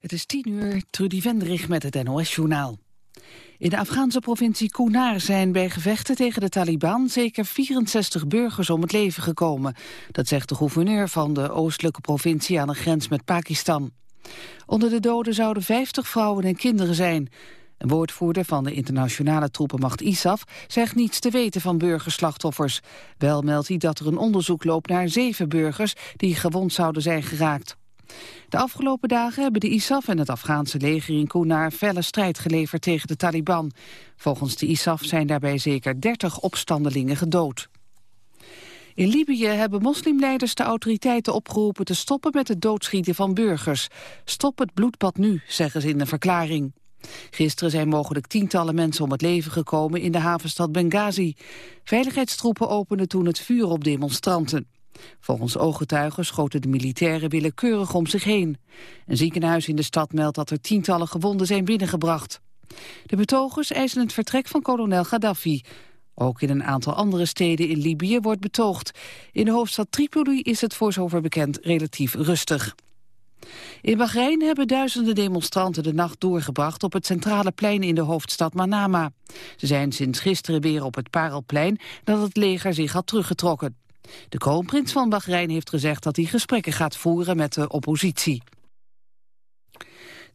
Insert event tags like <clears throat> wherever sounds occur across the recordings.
Het is tien uur, Trudy Vendrich met het NOS-journaal. In de Afghaanse provincie Kunar zijn bij gevechten tegen de Taliban zeker 64 burgers om het leven gekomen. Dat zegt de gouverneur van de oostelijke provincie aan de grens met Pakistan. Onder de doden zouden 50 vrouwen en kinderen zijn. Een woordvoerder van de internationale troepenmacht ISAF zegt niets te weten van burgerslachtoffers. Wel meldt hij dat er een onderzoek loopt naar zeven burgers die gewond zouden zijn geraakt. De afgelopen dagen hebben de ISAF en het Afghaanse leger in Kunar felle strijd geleverd tegen de Taliban. Volgens de ISAF zijn daarbij zeker 30 opstandelingen gedood. In Libië hebben moslimleiders de autoriteiten opgeroepen te stoppen met het doodschieten van burgers. Stop het bloedbad nu, zeggen ze in een verklaring. Gisteren zijn mogelijk tientallen mensen om het leven gekomen in de havenstad Benghazi. Veiligheidstroepen openden toen het vuur op demonstranten. Volgens ooggetuigen schoten de militairen willekeurig om zich heen. Een ziekenhuis in de stad meldt dat er tientallen gewonden zijn binnengebracht. De betogers eisen het vertrek van kolonel Gaddafi. Ook in een aantal andere steden in Libië wordt betoogd. In de hoofdstad Tripoli is het voor zover bekend relatief rustig. In Bahrein hebben duizenden demonstranten de nacht doorgebracht op het centrale plein in de hoofdstad Manama. Ze zijn sinds gisteren weer op het Parelplein dat het leger zich had teruggetrokken. De kroonprins van Bahrein heeft gezegd dat hij gesprekken gaat voeren met de oppositie.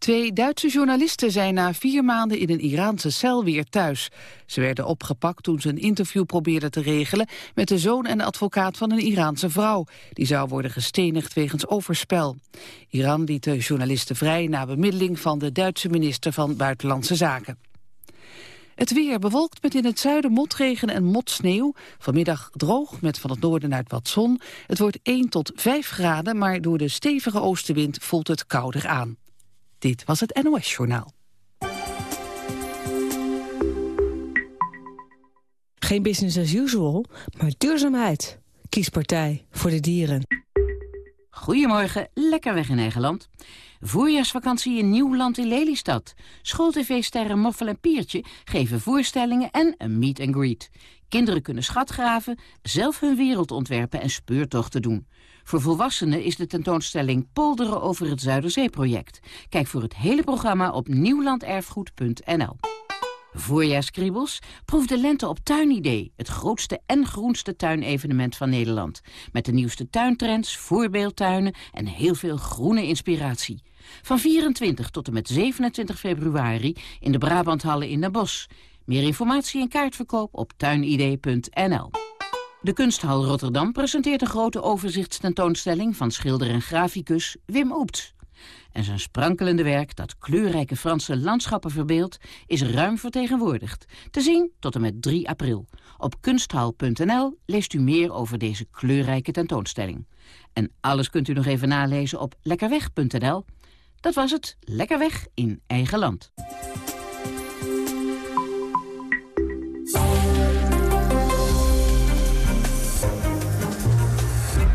Twee Duitse journalisten zijn na vier maanden in een Iraanse cel weer thuis. Ze werden opgepakt toen ze een interview probeerden te regelen... met de zoon en de advocaat van een Iraanse vrouw. Die zou worden gestenigd wegens overspel. Iran liet de journalisten vrij na bemiddeling van de Duitse minister van Buitenlandse Zaken. Het weer bewolkt met in het zuiden motregen en motsneeuw. Vanmiddag droog met van het noorden uit wat zon. Het wordt 1 tot 5 graden, maar door de stevige oostenwind voelt het kouder aan. Dit was het NOS Journaal. Geen business as usual, maar duurzaamheid. Kies partij voor de dieren. Goedemorgen, lekker weg in eigen land. Voorjaarsvakantie in Nieuwland in Lelystad. School-tv-sterren Moffel en Piertje geven voorstellingen en een meet and greet. Kinderen kunnen schatgraven, zelf hun wereld ontwerpen en speurtochten doen. Voor volwassenen is de tentoonstelling Polderen over het Zuiderzeeproject. Kijk voor het hele programma op nieuwlanderfgoed.nl. Voorjaarskriebels? Proef de lente op Tuinidee, het grootste en groenste tuinevenement van Nederland. Met de nieuwste tuintrends, voorbeeldtuinen en heel veel groene inspiratie. Van 24 tot en met 27 februari in de Brabanthallen in Den Bosch. Meer informatie en kaartverkoop op tuinidee.nl. De Kunsthal Rotterdam presenteert een grote overzichtstentoonstelling van schilder en graficus Wim Oept. En zijn sprankelende werk, dat kleurrijke Franse landschappen verbeeldt, is ruim vertegenwoordigd. Te zien tot en met 3 april. Op kunsthal.nl leest u meer over deze kleurrijke tentoonstelling. En alles kunt u nog even nalezen op lekkerweg.nl. Dat was het, lekker weg in eigen land.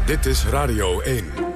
Dit is Radio 1.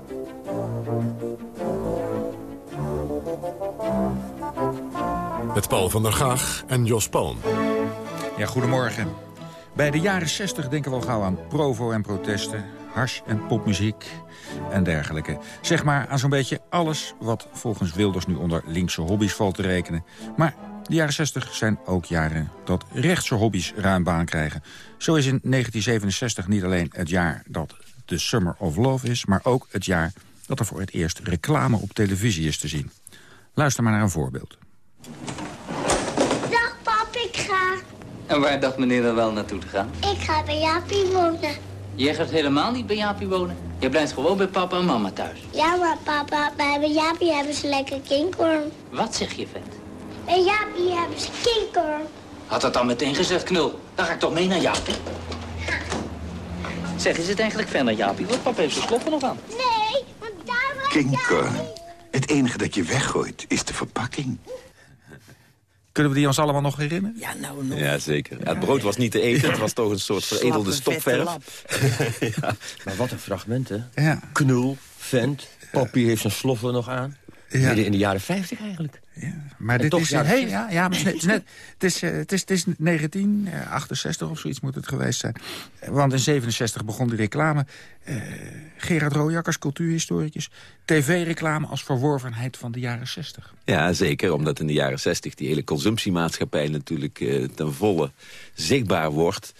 Paul van der Gaag en Jos Palm. Ja, goedemorgen. Bij de jaren 60 denken we al gauw aan provo en protesten, hash en popmuziek en dergelijke. Zeg maar aan zo'n beetje alles wat volgens Wilders nu onder linkse hobby's valt te rekenen. Maar de jaren 60 zijn ook jaren dat rechtse hobby's ruim baan krijgen. Zo is in 1967 niet alleen het jaar dat de Summer of Love is... maar ook het jaar dat er voor het eerst reclame op televisie is te zien. Luister maar naar een voorbeeld. Dag pap, ik ga. En waar dacht meneer dan wel naartoe te gaan? Ik ga bij Jaapie wonen. Jij gaat helemaal niet bij Jaapie wonen. Je blijft gewoon bij papa en mama thuis. Ja, maar papa, bij Jaapie hebben ze lekker kinkorn. Wat zeg je, vent? Bij Jaapie hebben ze kinkorn. Had dat dan meteen gezegd, knul. Dan ga ik toch mee naar Jaapie. Zeg, is het eigenlijk ver naar Jaapie? Want papa heeft zijn sloffen nog aan. Nee, want daar Kinker. Het enige dat je weggooit is de verpakking. Kunnen we die ons allemaal nog herinneren? Ja, nou nog. Ja, zeker. Ja, het brood was niet te eten. Het was toch een soort veredelde stopverf. <laughs> ja. Maar wat een fragment, hè? Ja. Knul, vent, papier heeft zijn sloffen nog aan. Ja. Midden in de jaren 50 eigenlijk. Ja, maar En dit toch is, jaren hey, 60. ja, ja, maar het is, net, het, is, eh, het, is, het is 1968 of zoiets moet het geweest zijn. Want in 67 begon die reclame. Eh, Gerard Rooijakkers, cultuurhistoricus. TV-reclame als verworvenheid van de jaren 60. Ja, zeker. Omdat in de jaren 60 die hele consumptiemaatschappij natuurlijk eh, ten volle zichtbaar wordt.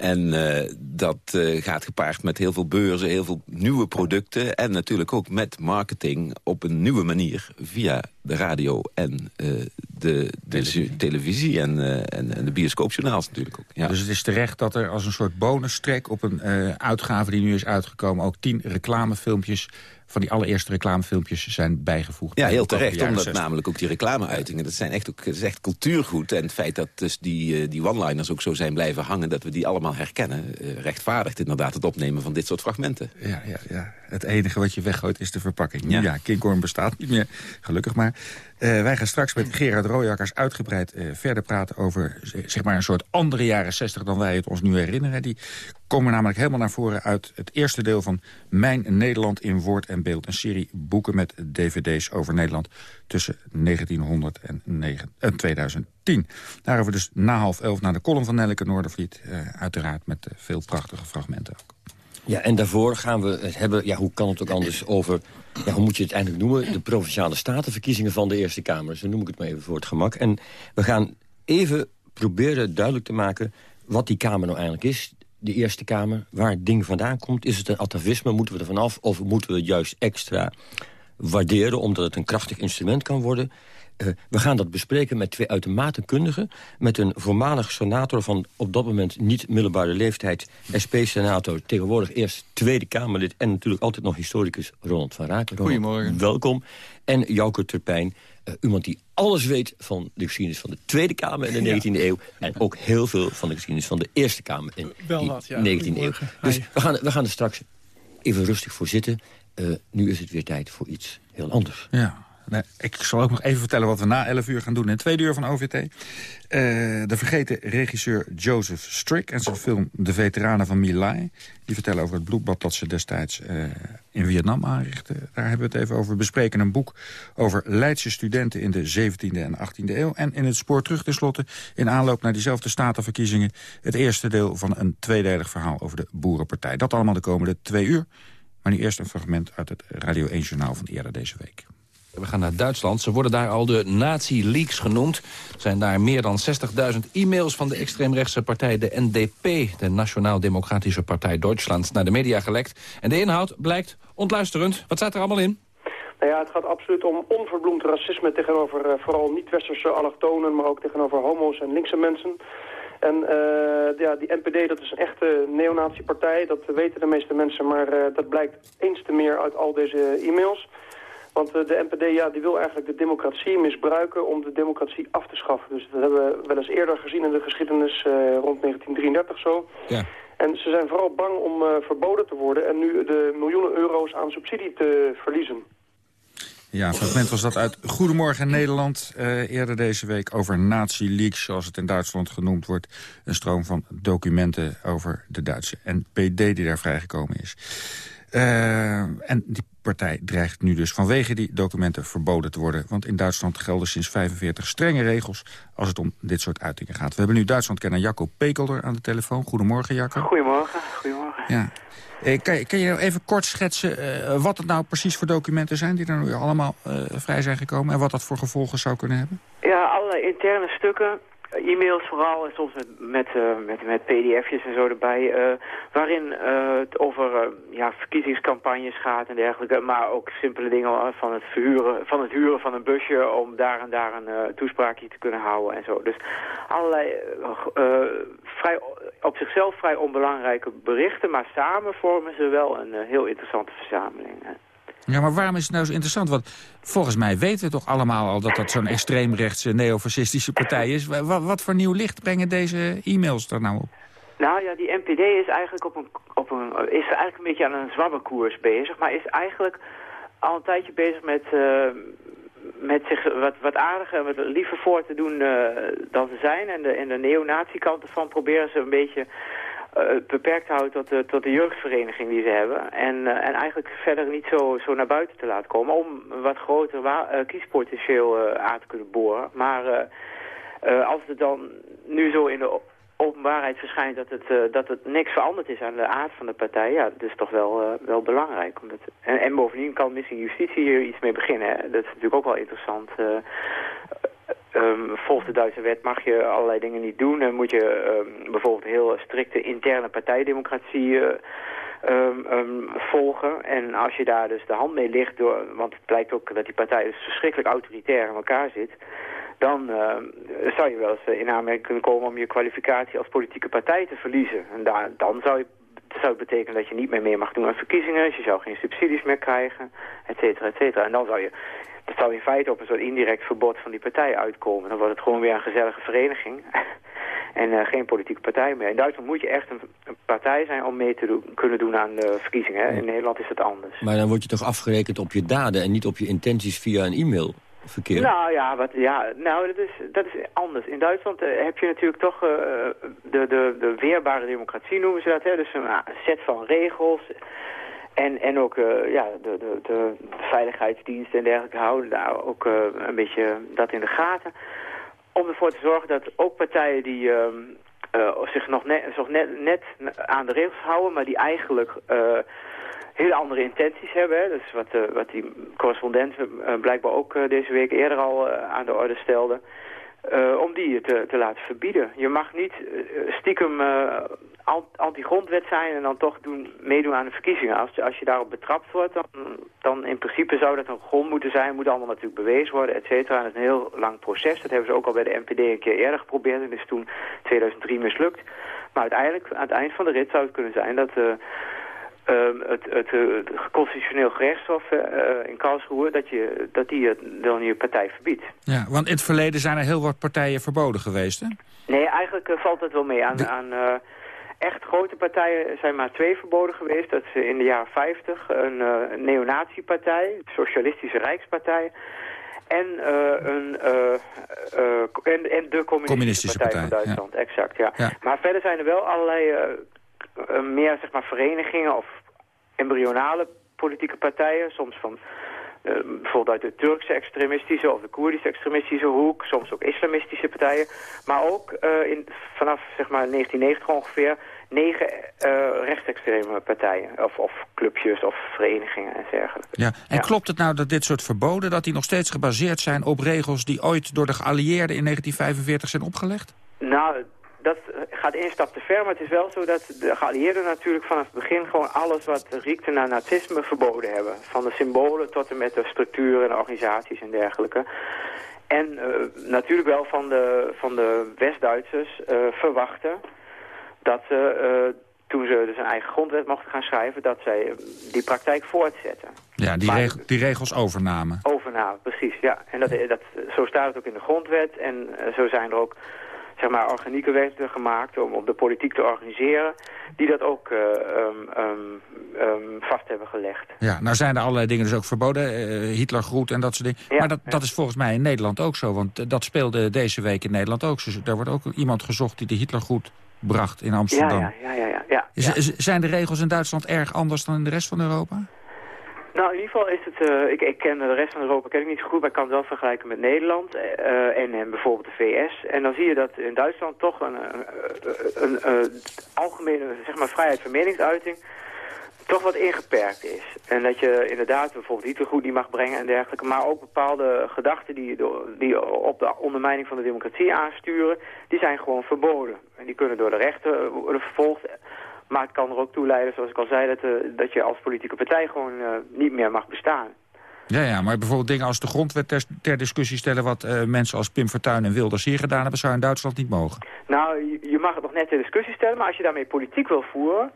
En eh, dat eh, gaat gepaard met heel veel beurzen, heel veel nieuwe producten... en natuurlijk ook met marketing op een nieuwe manier... via de radio en eh, de, de televisie, televisie en, en, en de bioscoopjournaals natuurlijk ook. Ja. Dus het is terecht dat er als een soort bonustrek op een uitgave die nu is uitgekomen... ook tien reclamefilmpjes van die allereerste reclamefilmpjes zijn bijgevoegd. Ja, bij heel terecht, omdat 60. namelijk ook die reclameuitingen... dat, zijn echt ook, dat is echt cultuurgoed. En het feit dat dus die, eh, die one-liners ook zo zijn blijven hangen... dat we die allemaal herkennen, eh, rechtvaardigt inderdaad het opnemen van dit soort fragmenten. Ja, ja, ja. Het enige wat je weggooit is de verpakking. Ja. Ja, bestaat niet meer, gelukkig maar. Eh, wij gaan straks met Gerard Rooijakkers uitgebreid eh, verder praten... over zeg maar een soort andere jaren 60 dan wij het ons nu herinneren. Die komen namelijk helemaal naar voren uit het eerste deel van Mijn Nederland in woord en beeld. Een serie boeken met dvd's over Nederland tussen 1900 en, negen- en 2010. Daarover dus na half elf naar de column van Nelleke Noordervliet. eh, uiteraard met eh, veel prachtige fragmenten ook. Ja, en daarvoor gaan we het hebben, ja, hoe kan het ook anders, over... Ja, hoe moet je het eigenlijk noemen? De Provinciale Statenverkiezingen van de Eerste Kamer. Zo noem ik het maar even voor het gemak. En we gaan even proberen duidelijk te maken wat die Kamer nou eigenlijk is. De Eerste Kamer, waar het ding vandaan komt. Is het een atavisme, moeten we er vanaf? Of moeten we het juist extra waarderen... omdat het een krachtig instrument kan worden? Eh, we gaan dat bespreken met twee uitermate kundigen. Met een voormalig senator van op dat moment niet middelbare leeftijd. SP-senator, tegenwoordig eerst Tweede Kamerlid... en natuurlijk altijd nog historicus Ronald van Raken. Ronald, Goedemorgen. Welkom. En Jouke Turpijn, eh, iemand die alles weet van de geschiedenis van de Tweede Kamer in de 19e eeuw... en ook heel veel van de geschiedenis van de Eerste Kamer in Wel de wat, ja. 19e eeuw. Dus Hi. we gaan, we gaan er straks even rustig voor zitten. Eh, nu is het weer tijd voor iets heel anders. Ja. Nee, ik zal ook nog even vertellen wat we na 11 uur gaan doen. In tweede uur van OVT. Eh, de vergeten regisseur Joseph Strick en zijn film De Veteranen van My Lai. Die vertellen over het bloedbad dat ze destijds eh, in Vietnam aanrichten. Daar hebben we het even over. We bespreken een boek over Leidse studenten in de 17e en 18e eeuw. En in het spoor terug tenslotte, in aanloop naar diezelfde statenverkiezingen... het eerste deel van een tweedelig verhaal over de Boerenpartij. Dat allemaal de komende twee uur. Maar nu eerst een fragment uit het Radio 1-journaal van eerder deze week. We gaan naar Duitsland. Ze worden daar al de Nazi-leaks genoemd. Er zijn daar meer dan 60.000 e-mails van de extreemrechtse partij de NDP... de Nationaal Democratische Partij Duitsland, naar de media gelekt. En de inhoud blijkt ontluisterend. Wat staat er allemaal in? Nou ja, het gaat absoluut om onverbloemd racisme tegenover eh, vooral niet-westerse allochtonen, maar ook tegenover homo's en linkse mensen. En eh, ja, die NPD, dat is een echte neonazi-partij, dat weten de meeste mensen, maar eh, dat blijkt eens te meer uit al deze e-mails. Want eh, de NPD ja, die wil eigenlijk de democratie misbruiken om de democratie af te schaffen. Dus dat hebben we wel eens eerder gezien in de geschiedenis, eh, rond 1933 zo. Ja. En ze zijn vooral bang om eh, verboden te worden en nu de miljoenen euro's aan subsidie te verliezen. Ja, een fragment was dat uit Goedemorgen Nederland. eh, eerder deze week over Nazi-leaks, zoals het in Duitsland genoemd wordt. Een stroom van documenten over de Duitse NPD die daar vrijgekomen is. Eh, en die partij dreigt nu dus vanwege die documenten verboden te worden. Want in Duitsland gelden sinds 45 strenge regels als het om dit soort uitingen gaat. We hebben nu Duitsland-kenner Jacco Pekelder aan de telefoon. Goedemorgen, Jacco. Goedemorgen. Goedemorgen. Ja. Eh, kan, je, kan je nou even kort schetsen eh, wat het nou precies voor documenten zijn... die er nu allemaal vrij zijn gekomen... en wat dat voor gevolgen zou kunnen hebben? Ja, allerlei interne stukken. E-mails vooral en soms met, met, eh, met, met pdf'jes en zo erbij. eh, waarin eh, het over ja, verkiezingscampagnes gaat en dergelijke. Maar ook simpele dingen van het, verhuren, van het huren van een busje om daar en daar een toespraakje te kunnen houden en zo. Dus allerlei vrij, op zichzelf vrij onbelangrijke berichten. Maar samen vormen ze wel een heel interessante verzameling. hè. Ja, maar waarom is het nou zo interessant? Want volgens mij weten we toch allemaal al... dat dat zo'n extreemrechtse neofascistische partij is. Wa- wa- wat voor nieuw licht brengen deze e-mails er nou op? Nou ja, die NPD is eigenlijk, op een, op een, is eigenlijk een beetje aan een zwabberkoers bezig. Maar is eigenlijk al een tijdje bezig met, uh, met zich wat, wat aardiger en wat liever voor te doen uh, dan ze zijn. En de, en de neonazi-kant ervan proberen ze een beetje beperkt te houden tot de, tot de jeugdvereniging die ze hebben. En, en eigenlijk verder niet zo, zo naar buiten te laten komen om wat groter kiespotentieel aan te kunnen boren. Maar als het dan nu zo in de openbaarheid verschijnt dat het, uh, dat het niks veranderd is aan de aard van de partij, ja, dat is toch wel, uh, wel belangrijk. Omdat, en, en bovendien kan misschien justitie hier iets mee beginnen. Dat is natuurlijk ook wel interessant. Uh, um, volgens de Duitse wet mag je allerlei dingen niet doen. En moet je um, bijvoorbeeld heel strikte interne partijdemocratie um, volgen. En als je daar dus de hand mee ligt, door, want het blijkt ook dat die partij dus verschrikkelijk autoritair in elkaar zit dan zou je wel eens in aanmerking kunnen komen om je kwalificatie als politieke partij te verliezen. En daar, dan zou, je, zou het betekenen dat je niet meer mee mag doen aan verkiezingen, je zou geen subsidies meer krijgen, et cetera, et cetera. En dan zou je, dat zou in feite op een soort indirect verbod van die partij uitkomen. Dan wordt het gewoon weer een gezellige vereniging <laughs> en uh, geen politieke partij meer. In Duitsland moet je echt een, een partij zijn om mee te kunnen doen aan de verkiezingen. In Nederland is het anders. Maar dan word je toch afgerekend op je daden en niet op je intenties via een e-mail? Nou ja, wat, ja nou, dat, is, dat is anders. In Duitsland uh, heb je natuurlijk toch uh, de, de, de weerbare democratie noemen ze dat. Hè? Dus een set van regels. En, en ook ja, de, de, de veiligheidsdiensten en dergelijke houden daar ook een beetje dat in de gaten. Om ervoor te zorgen dat ook partijen die ehm, zich nog net, zich net, net aan de regels houden... maar die eigenlijk hele andere intenties hebben. Hè. Is wat, uh, wat die correspondent uh, blijkbaar ook uh, deze week eerder al aan de orde stelde. om die te, te laten verbieden. Je mag niet stiekem anti-grondwet zijn en dan toch doen, meedoen aan de verkiezingen. Als, als je daarop betrapt wordt, dan, dan in principe zou dat een grond moeten zijn. Moet allemaal natuurlijk bewezen worden, et cetera. En dat is een heel lang proces. Dat hebben ze ook al bij de NPD een keer eerder geprobeerd. En is toen 2003 mislukt. Maar uiteindelijk, aan het eind van de rit zou het kunnen zijn dat... Ehm, het, het, het, constitutioneel gerechtshof uh, in Karlsruhe, dat, je, dat die het dan je partij verbiedt. Ja, want in het verleden zijn er heel wat partijen verboden geweest, hè? Nee, eigenlijk uh, valt het wel mee. Aan, aan echt grote partijen zijn maar twee verboden geweest. Dat is in de jaren 50 een, neonatiepartij, de Socialistische Rijkspartij... En, een, en, en de Communistische, Partij, van Duitsland, exact, ja. ja. Maar verder zijn er wel allerlei meer zeg maar, verenigingen of embryonale politieke partijen. Soms van uh, bijvoorbeeld uit de Turkse extremistische of de Koerdische extremistische hoek. Soms ook islamistische partijen. Maar ook uh, in, vanaf zeg maar 1990 ongeveer negen uh, rechtsextreme partijen. Of, of clubjes of verenigingen en dergelijke. Ja. En ja. klopt het nou dat dit soort verboden... dat die nog steeds gebaseerd zijn op regels die ooit door de geallieerden in 1945 zijn opgelegd? Nou, dat gaat één stap te ver, maar het is wel zo dat de geallieerden natuurlijk vanaf het begin gewoon alles wat riekte naar nazisme verboden hebben. Van de symbolen tot en met de structuren en organisaties en dergelijke. En uh, natuurlijk wel van de, van de West-Duitsers uh, verwachten dat ze, uh, toen ze dus een eigen grondwet mochten gaan schrijven, dat zij die praktijk voortzetten. Ja, die, reg die regels overnamen. Overnamen, precies, ja. En dat, dat, zo staat het ook in de grondwet en zo zijn er ook zeg maar, organieke wetten gemaakt om, om de politiek te organiseren, die dat ook uh, um, um, vast hebben gelegd. Ja, nou zijn er allerlei dingen dus ook verboden, uh, Hitlergroet en dat soort dingen. Ja, maar dat, ja. dat is volgens mij in Nederland ook zo, want dat speelde deze week in Nederland ook. Dus daar wordt ook iemand gezocht die de Hitlergroet bracht in Amsterdam. Ja. ja, ja, ja. zijn de regels in Duitsland erg anders dan in de rest van Europa? Nou, in ieder geval is het... Uh, ik, ik ken de rest van Europa ken ik niet zo goed, maar ik kan het wel vergelijken met Nederland uh, en, bijvoorbeeld de VS. En dan zie je dat in Duitsland toch een, een, een, een algemene zeg maar, vrijheid van meningsuiting toch wat ingeperkt is. En dat je inderdaad bijvoorbeeld niet mag brengen en dergelijke, maar ook bepaalde gedachten die, die op de ondermijning van de democratie aansturen, die zijn gewoon verboden. En die kunnen door de rechter worden vervolgd. Maar het kan er ook toe leiden, zoals ik al zei, dat, uh, dat je als politieke partij gewoon uh, niet meer mag bestaan. Ja, ja, maar bijvoorbeeld dingen als de grondwet ter, ter discussie stellen... wat uh, mensen als Pim Fortuyn en Wilders hier gedaan hebben... zou in Duitsland niet mogen. Nou, je, je mag het nog net ter discussie stellen... maar als je daarmee politiek wil voeren...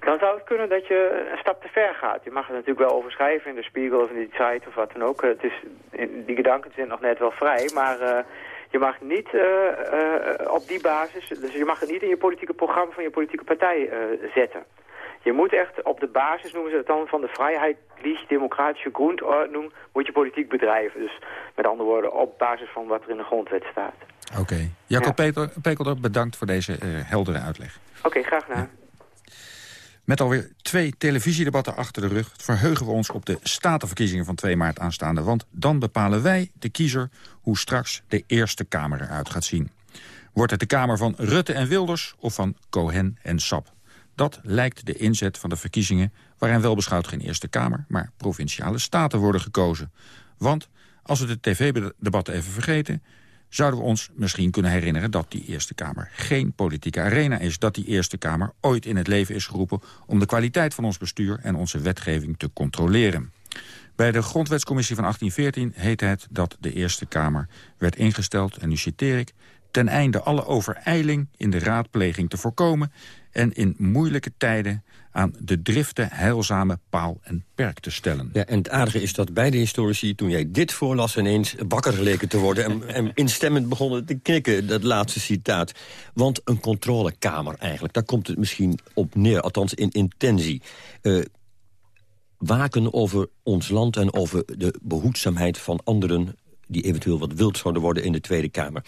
dan zou het kunnen dat je een stap te ver gaat. Je mag het natuurlijk wel overschrijven in de Spiegel of in de Zeit of wat dan ook. Het is, die gedanken zijn nog net wel vrij, maar... Je mag niet uh, uh, op die basis, dus je mag het niet in je politieke programma van je politieke partij uh, zetten. Je moet echt op de basis, noemen ze het dan, van de vrijheid, licht, democratische grondordnung, moet je politiek bedrijven. Dus met andere woorden, op basis van wat er in de grondwet staat. Oké. Jacob ja. Pekelder, bedankt voor deze heldere uitleg. Oké, graag gedaan. Met alweer twee televisiedebatten achter de rug... verheugen we ons op de statenverkiezingen van 2 maart aanstaande. Want dan bepalen wij, de kiezer, hoe straks de Eerste Kamer eruit gaat zien. Wordt het de Kamer van Rutte en Wilders of van Cohen en Sap? Dat lijkt de inzet van de verkiezingen... waarin wel beschouwd geen Eerste Kamer, maar provinciale staten worden gekozen. Want, als we de tv-debatten even vergeten zouden we ons misschien kunnen herinneren dat die Eerste Kamer geen politieke arena is. Dat die Eerste Kamer ooit in het leven is geroepen om de kwaliteit van ons bestuur en onze wetgeving te controleren. Bij de Grondwetscommissie van 1814 heette het dat de Eerste Kamer werd ingesteld, en nu citeer ik, ten einde alle overijling in de raadpleging te voorkomen en in moeilijke tijden aan de driften heilzame paal en perk te stellen. Ja, en het aardige is dat beide historici, toen jij dit voorlas... ineens wakker geleken te worden en, en instemmend begonnen te knikken, dat laatste citaat. Want een controlekamer eigenlijk, daar komt het misschien op neer, althans in intentie. Uh, waken over ons land en over de behoedzaamheid van anderen die eventueel wat wild zouden worden in de Tweede Kamer.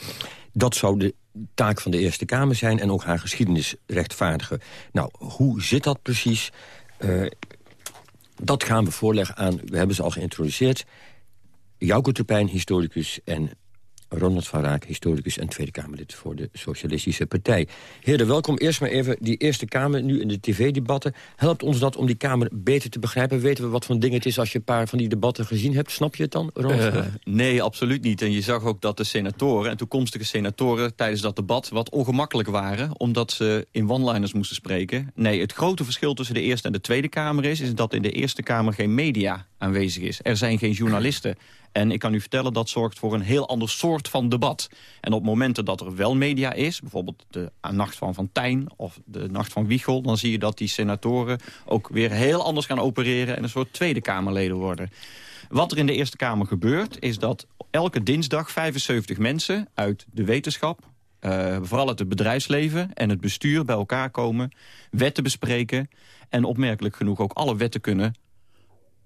Dat zou de taak van de Eerste Kamer zijn en ook haar geschiedenis rechtvaardigen. Nou, hoe zit dat precies? Uh, dat gaan we voorleggen aan, we hebben ze al geïntroduceerd... Jouko Terpijn, historicus, en Ronald van Raak, historicus en Tweede Kamerlid voor de Socialistische Partij. Heren, welkom. Eerst maar even die Eerste Kamer, nu in de tv-debatten. Helpt ons dat om die Kamer beter te begrijpen? Weten we wat voor ding het is als je een paar van die debatten gezien hebt? Snap je het dan, Ronald? Uh, nee, absoluut niet. En je zag ook dat de senatoren en toekomstige senatoren... tijdens dat debat wat ongemakkelijk waren... omdat ze in one-liners moesten spreken. Nee, het grote verschil tussen de Eerste en de Tweede Kamer is... is dat in de Eerste Kamer geen media aanwezig is. Er zijn geen journalisten. En ik kan u vertellen, dat zorgt voor een heel ander soort van debat. En op momenten dat er wel media is, bijvoorbeeld de nacht van Van Tijn... of de nacht van Wiegel, dan zie je dat die senatoren ook weer heel anders gaan opereren... en een soort Tweede Kamerleden worden. Wat er in de Eerste Kamer gebeurt, is dat elke dinsdag 75 mensen uit de wetenschap... Uh, vooral uit het bedrijfsleven en het bestuur bij elkaar komen... wetten bespreken en opmerkelijk genoeg ook alle wetten kunnen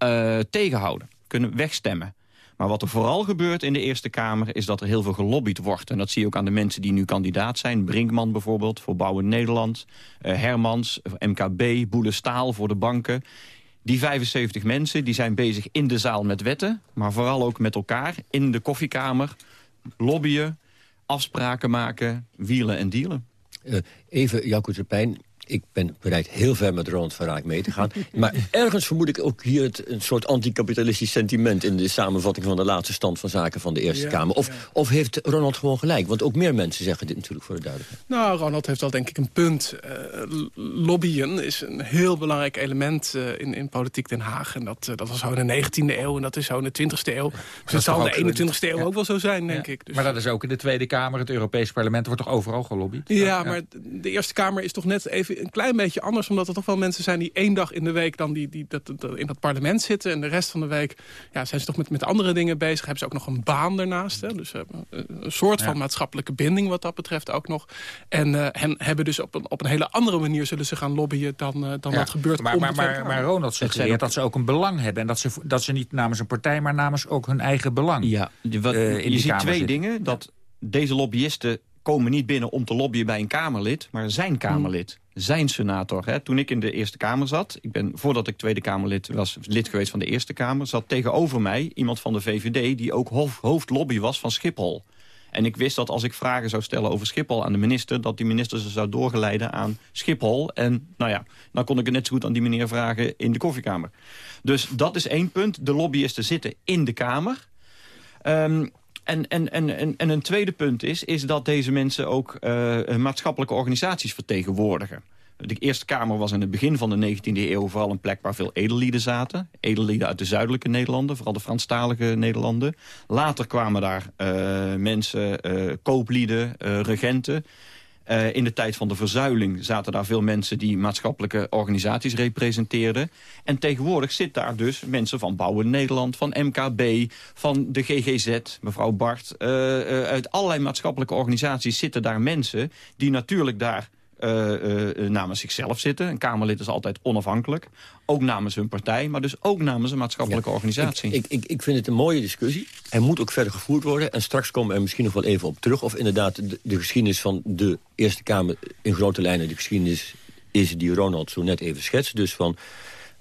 uh, tegenhouden. Kunnen wegstemmen. Maar wat er vooral gebeurt in de Eerste Kamer... is dat er heel veel gelobbyd wordt. En dat zie je ook aan de mensen die nu kandidaat zijn. Brinkman bijvoorbeeld, voor Bouwen Nederland. Uh, Hermans, MKB, Boele Staal voor de banken. Die 75 mensen die zijn bezig in de zaal met wetten... maar vooral ook met elkaar in de koffiekamer. Lobbyen, afspraken maken, wielen en dealen. Uh, even, Jacco Terpijn, ik ben bereid heel ver met Ronald van Raak mee te gaan. <laughs> maar ergens vermoed ik ook hier het, een soort anticapitalistisch sentiment... in de samenvatting van de laatste stand van zaken van de Eerste Kamer. Of, of heeft Ronald gewoon gelijk? Want ook meer mensen zeggen dit natuurlijk voor de duidelijkheid. Nou, Ronald heeft wel denk ik een punt. Uh, lobbyen is een heel belangrijk element uh, in, in politiek Den Haag. En dat, uh, dat was zo in de 19e eeuw en dat is zo in de 20e eeuw. Dus dat zal in de 21e eeuw ook wel zo zijn, denk ik. Dus maar dat is ook in de Tweede Kamer, het Europese parlement... wordt toch overal gelobbyd? Ja, maar de Eerste Kamer is toch net even een klein beetje anders... omdat er toch wel mensen zijn die één dag in de week... dan die, die, dat, dat, in dat parlement zitten. En de rest van de week ja, zijn ze toch met, met andere dingen bezig. Hebben ze ook nog een baan daarnaast. Hè? Dus uh, een soort van maatschappelijke binding wat dat betreft ook nog. En, uh, hebben dus op een, op een hele andere manier zullen ze gaan lobbyen... dan, uh, dan ja. wat gebeurt maar, maar, maar, maar Ronald suggereert dat ze ook een belang hebben. En dat ze, dat ze niet namens een partij, maar namens ook hun eigen belang... Ja, wat, je ziet twee zitten. dingen. Dat deze lobbyisten komen niet binnen om te lobbyen bij een Kamerlid... maar zijn Kamerlid, zijn senator. Hè. Toen ik in de Eerste Kamer zat... ik ben, voordat ik Tweede Kamerlid was, lid geweest van de Eerste Kamer... zat tegenover mij iemand van de VVD... die ook hoofd, hoofdlobby was van Schiphol. En ik wist dat als ik vragen zou stellen over Schiphol aan de minister... dat die minister ze zou doorgeleiden aan Schiphol. En nou ja, dan kon ik het net zo goed aan die meneer vragen in de koffiekamer. Dus dat is één punt. De lobbyisten zitten in de Kamer. Um, en, en, en, en een tweede punt is, is dat deze mensen ook uh, maatschappelijke organisaties vertegenwoordigen. De Eerste Kamer was in het begin van de 19e eeuw vooral een plek waar veel edellieden zaten. Edellieden uit de zuidelijke Nederlanden, vooral de Franstalige Nederlanden. Later kwamen daar uh, mensen, uh, kooplieden, regenten. Uh, in de tijd van de verzuiling zaten daar veel mensen die maatschappelijke organisaties representeerden. En tegenwoordig zit daar dus mensen van Bouwen Nederland, van MKB, van de GGZ, mevrouw Bart. Uh, uh, uit allerlei maatschappelijke organisaties zitten daar mensen die natuurlijk daar namens zichzelf zitten. Een Kamerlid is altijd onafhankelijk. Ook namens hun partij, maar dus ook namens een maatschappelijke organisatie. Ik, ik, ik vind het een mooie discussie. Hij moet ook verder gevoerd worden. En straks komen we er misschien nog wel even op terug. Of inderdaad de, de geschiedenis van de Eerste Kamer in grote lijnen... de geschiedenis is die Ronald zo net even schetst. Dus van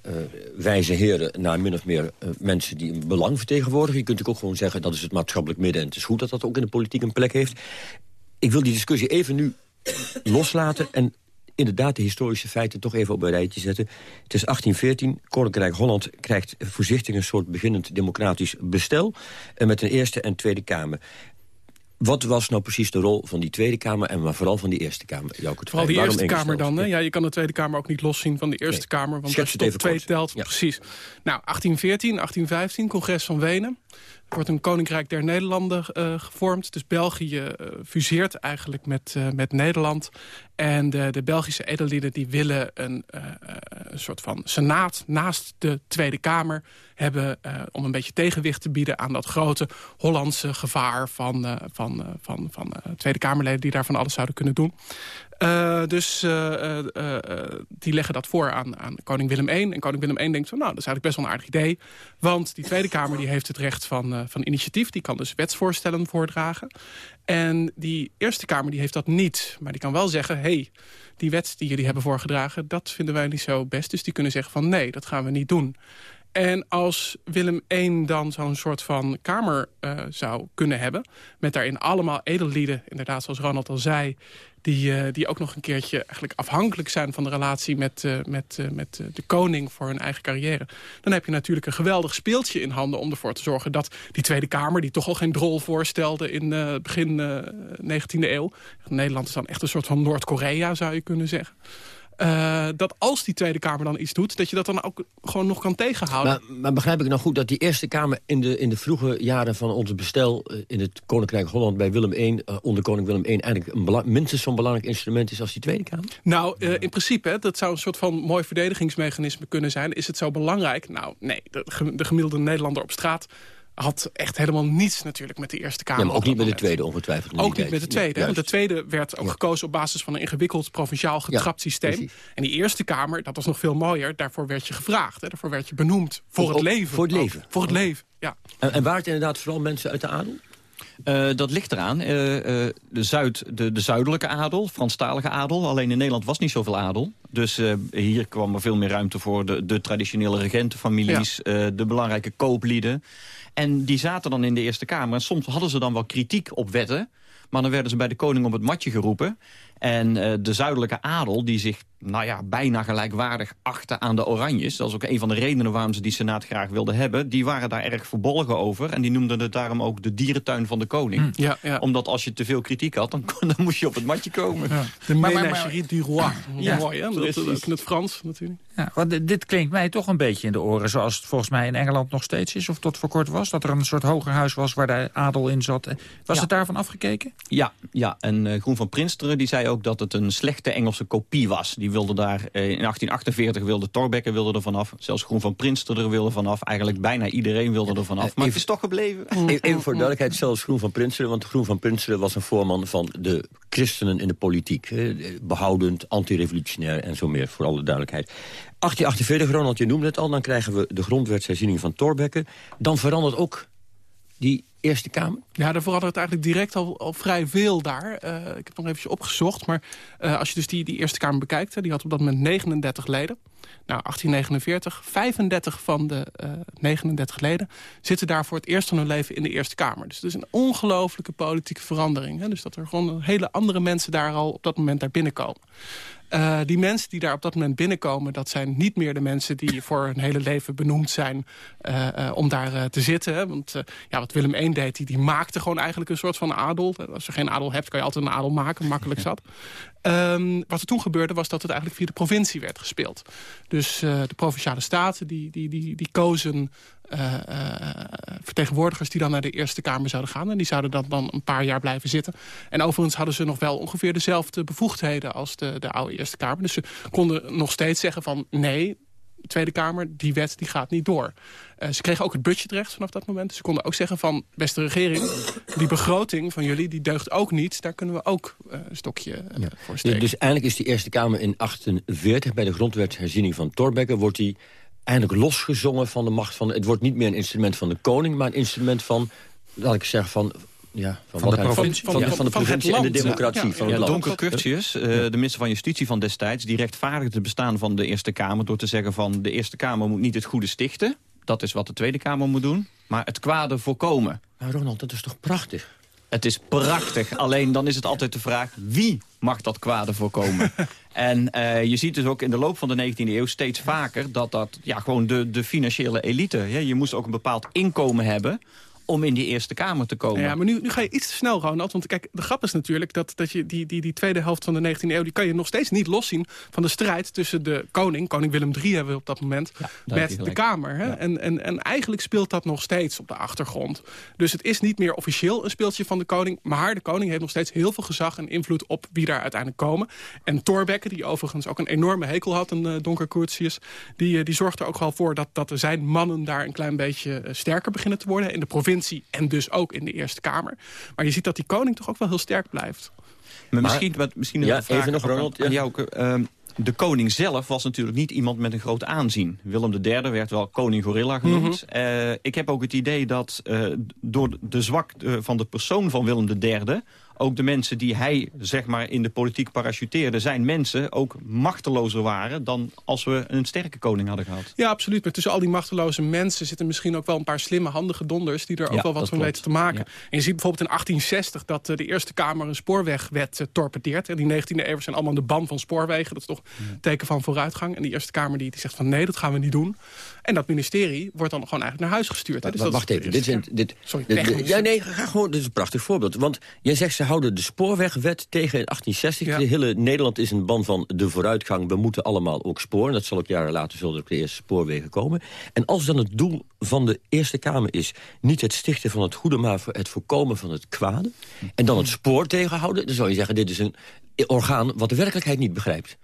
uh, wijze heren naar min of meer uh, mensen die een belang vertegenwoordigen. Je kunt ook gewoon zeggen dat is het maatschappelijk midden... en het is goed dat dat ook in de politiek een plek heeft. Ik wil die discussie even nu loslaten en inderdaad de historische feiten toch even op een rijtje zetten. Het is 1814, Koninkrijk Holland krijgt voorzichtig een soort beginnend democratisch bestel... en met een Eerste en Tweede Kamer. Wat was nou precies de rol van die Tweede Kamer en maar vooral van die Eerste Kamer? vooral die Eerste Kamer dan. Hè? Ja, je kan de Tweede Kamer ook niet loszien van de Eerste Kamer. Want als je tot twee telt, precies. Nou, 1814, 1815, congres van Wenen. Wordt een Koninkrijk der Nederlanden uh, gevormd. Dus België uh, fuseert eigenlijk met, uh, met Nederland. En de, de Belgische edellieden die willen een, soort van senaat naast de Tweede Kamer hebben... om een beetje tegenwicht te bieden aan dat grote Hollandse gevaar... van, van, van, van Tweede Kamerleden die daar van alles zouden kunnen doen. Uh, dus uh, uh, die leggen dat voor aan, aan, koning Willem I. En koning Willem I denkt van, nou, dat is eigenlijk best wel een aardig idee. Want die Tweede <laughs> Kamer die heeft het recht van, van initiatief. Die kan dus wetsvoorstellen voordragen. En die Eerste Kamer die heeft dat niet. Maar die kan wel zeggen, hey, die wet die jullie hebben voorgedragen... dat vinden wij niet zo best. Dus die kunnen zeggen van, nee, dat gaan we niet doen. En als Willem I dan zo'n soort van kamer uh, zou kunnen hebben... met daarin allemaal edellieden, inderdaad zoals Ronald al zei... Die, uh, die ook nog een keertje eigenlijk afhankelijk zijn van de relatie met, uh, met, met de koning voor hun eigen carrière. Dan heb je natuurlijk een geweldig speeltje in handen om ervoor te zorgen dat die Tweede Kamer, die toch al geen drol voorstelde in begin 19e eeuw. Nederland is dan echt een soort van Noord-Korea zou je kunnen zeggen. Uh, dat als die Tweede Kamer dan iets doet... dat je dat dan ook gewoon nog kan tegenhouden. Maar, maar begrijp ik nou goed dat die Eerste Kamer... in de, in de vroege jaren van onze bestel... Uh, in het Koninkrijk Holland bij Willem I... Uh, onder koning Willem I... eigenlijk een minstens zo'n belangrijk instrument is als die Tweede Kamer? Nou, in principe, hè, dat zou een soort van mooi verdedigingsmechanisme kunnen zijn. Is het zo belangrijk? Nou, nee. De, de gemiddelde Nederlander op straat had echt helemaal niets natuurlijk met de Eerste Kamer. Ja, maar ook niet met de Tweede ongetwijfeld. Ook niet met de Tweede. Ja, want de Tweede werd ook gekozen op basis van een ingewikkeld provinciaal getrapt ja, systeem. Precies. En die Eerste Kamer, dat was nog veel mooier. Daarvoor werd je gevraagd. Hè, daarvoor werd je benoemd. Voor, voor het leven. Voor het leven. Ook, voor het leven, ja. En, en waren het inderdaad vooral mensen uit de adel? Uh, dat ligt eraan. Uh, uh, de, Zuid, de, de zuidelijke adel, Franstalige adel. Alleen in Nederland was niet zoveel adel. Dus hier kwam er veel meer ruimte voor de, de traditionele regentenfamilies... Ja. de belangrijke kooplieden. En die zaten dan in de Eerste Kamer. En soms hadden ze dan wel kritiek op wetten. Maar dan werden ze bij de koning op het matje geroepen. En uh, de zuidelijke adel, die zich nou ja, bijna gelijkwaardig achten aan de Oranjes... dat is ook een van de redenen waarom ze die senaat graag wilden hebben... die waren daar erg verbolgen over. En die noemden het daarom ook de dierentuin van de koning. Hm. Ja, ja. Omdat als je te veel kritiek had, dan, <laughs> dan moest je op het matje komen. Ja. De menagerie du roi. Ja, mooi, hè? Dat, dat in het Frans natuurlijk. Ja, want dit klinkt mij toch een beetje in de oren... zoals het volgens mij in Engeland nog steeds is, of tot voor kort was... dat er een soort hogerhuis was waar de adel in zat. Was ja. het daarvan afgekeken? Ja, ja. en uh, Groen van Prinsteren die zei ook dat het een slechte Engelse kopie was. Die wilde daar, eh, in 1848 wilde Torbekke wilde er vanaf. Zelfs Groen van Prinsteren er wilde vanaf. Eigenlijk bijna iedereen wilde er vanaf. Maar even, het is toch gebleven. Even, even voor duidelijkheid, zelfs Groen van Prinsteren... want Groen van Prinsteren was een voorman van de christenen in de politiek. Behoudend, antirevolutionair en zo meer, voor alle duidelijkheid. 1848, Ronald, je noemde het al, dan krijgen we de grondwetsherziening van Thorbecke. Dan verandert ook die Eerste Kamer? Ja, er verandert eigenlijk direct al, al vrij veel daar. Uh, ik heb nog eventjes opgezocht, maar uh, als je dus die, die Eerste Kamer bekijkt... Die had op dat moment 39 leden. Nou, 1849, 35 van de uh, 39 leden zitten daar voor het eerst van hun leven in de Eerste Kamer. Dus het is een ongelooflijke politieke verandering. Hè? Dus dat er gewoon hele andere mensen daar al op dat moment daar binnenkomen. Uh, die mensen die daar op dat moment binnenkomen... dat zijn niet meer de mensen die voor hun hele leven benoemd zijn... Uh, uh, om daar te zitten. Want ja, wat Willem I deed, die, die maakte gewoon eigenlijk een soort van adel. Als je geen adel hebt, kan je altijd een adel maken. Makkelijk zat. Um, wat er toen gebeurde was dat het eigenlijk via de provincie werd gespeeld. Dus de provinciale staten die, die, die, die kozen uh, uh, vertegenwoordigers die dan naar de Eerste Kamer zouden gaan. En die zouden dan, dan een paar jaar blijven zitten. En overigens hadden ze nog wel ongeveer dezelfde bevoegdheden als de, de oude Eerste Kamer. Dus ze konden nog steeds zeggen van nee, Tweede Kamer, die wet die gaat niet door. Uh, ze kregen ook het budgetrecht vanaf dat moment. Ze konden ook zeggen van, beste regering... die begroting van jullie, die deugt ook niet. Daar kunnen we ook uh, een stokje uh, voor steken. Dus eindelijk is die Eerste Kamer in 48... bij de grondwetsherziening van Thorbecke... wordt die eindelijk losgezongen van de macht van... het wordt niet meer een instrument van de koning... maar een instrument van, laat ik zeggen, van ja, van, van, de provincie, van, van, van, de provincie en de democratie ja. van ja, het land. Donker Curtius, uh, de minister van Justitie van destijds... die rechtvaardigde het bestaan van de Eerste Kamer... door te zeggen van de Eerste Kamer moet niet het goede stichten. Dat is wat de Tweede Kamer moet doen. Maar het kwade voorkomen. Maar Ronald, dat is toch prachtig? Het is prachtig. Alleen dan is het altijd de vraag... wie mag dat kwade voorkomen? <laughs> en uh, je ziet dus ook in de loop van de 19e eeuw steeds vaker... dat dat ja, gewoon de, de financiële elite... Je moest ook een bepaald inkomen hebben om in die Eerste Kamer te komen. Ja, maar nu, nu ga je iets te snel, Ronald. Want kijk, de grap is natuurlijk dat, dat je die, die, die tweede helft van de 19e eeuw... die kan je nog steeds niet loszien van de strijd tussen de koning... koning Willem III hebben we op dat moment, ja, met de Kamer. Hè? Ja. En, en, en eigenlijk speelt dat nog steeds op de achtergrond. Dus het is niet meer officieel een speeltje van de koning... maar de koning heeft nog steeds heel veel gezag en invloed op wie daar uiteindelijk komen. En Thorbecke, die overigens ook een enorme hekel had, een uh, donker Curtius... die, uh, die zorgt er ook wel voor dat, dat zijn mannen daar een klein beetje uh, sterker beginnen te worden... in de provincie en dus ook in de Eerste Kamer. Maar je ziet dat die koning toch ook wel heel sterk blijft. Maar, misschien, wat, misschien ja, een vraag even nog, Ronald. Aan, aan jou, uh, de koning zelf was natuurlijk niet iemand met een groot aanzien. Willem III werd wel koning gorilla genoemd. Mm -hmm. uh, ik heb ook het idee dat uh, door de zwak van de persoon van Willem III ook de mensen die hij zeg maar, in de politiek parachuteerde... zijn mensen ook machtelozer waren dan als we een sterke koning hadden gehad. Ja, absoluut. Maar tussen al die machteloze mensen zitten misschien ook wel een paar slimme, handige donders... die er ook ja, wel wat van weten te maken. Ja. En je ziet bijvoorbeeld in 1860 dat uh, de Eerste Kamer een spoorwegwet uh, torpedeert. En die 19e eeuw zijn allemaal de ban van spoorwegen. Dat is toch een ja. teken van vooruitgang. En die Eerste Kamer die, die zegt van nee, dat gaan we niet doen. En dat ministerie wordt dan gewoon eigenlijk naar huis gestuurd. Hè? Dus dat wacht even, dit is... Dit, Sorry, dit, dit, ja, nee, ga gewoon, dit is een prachtig voorbeeld. Want jij zegt, ze houden de spoorwegwet tegen in 1860. Ja. De hele Nederland is een ban van de vooruitgang. We moeten allemaal ook sporen. Dat zal ook jaren later zullen ook de eerste spoorwegen komen. En als dan het doel van de Eerste Kamer is... niet het stichten van het goede, maar het voorkomen van het kwade... en dan het spoor tegenhouden... dan zou je zeggen, dit is een orgaan wat de werkelijkheid niet begrijpt.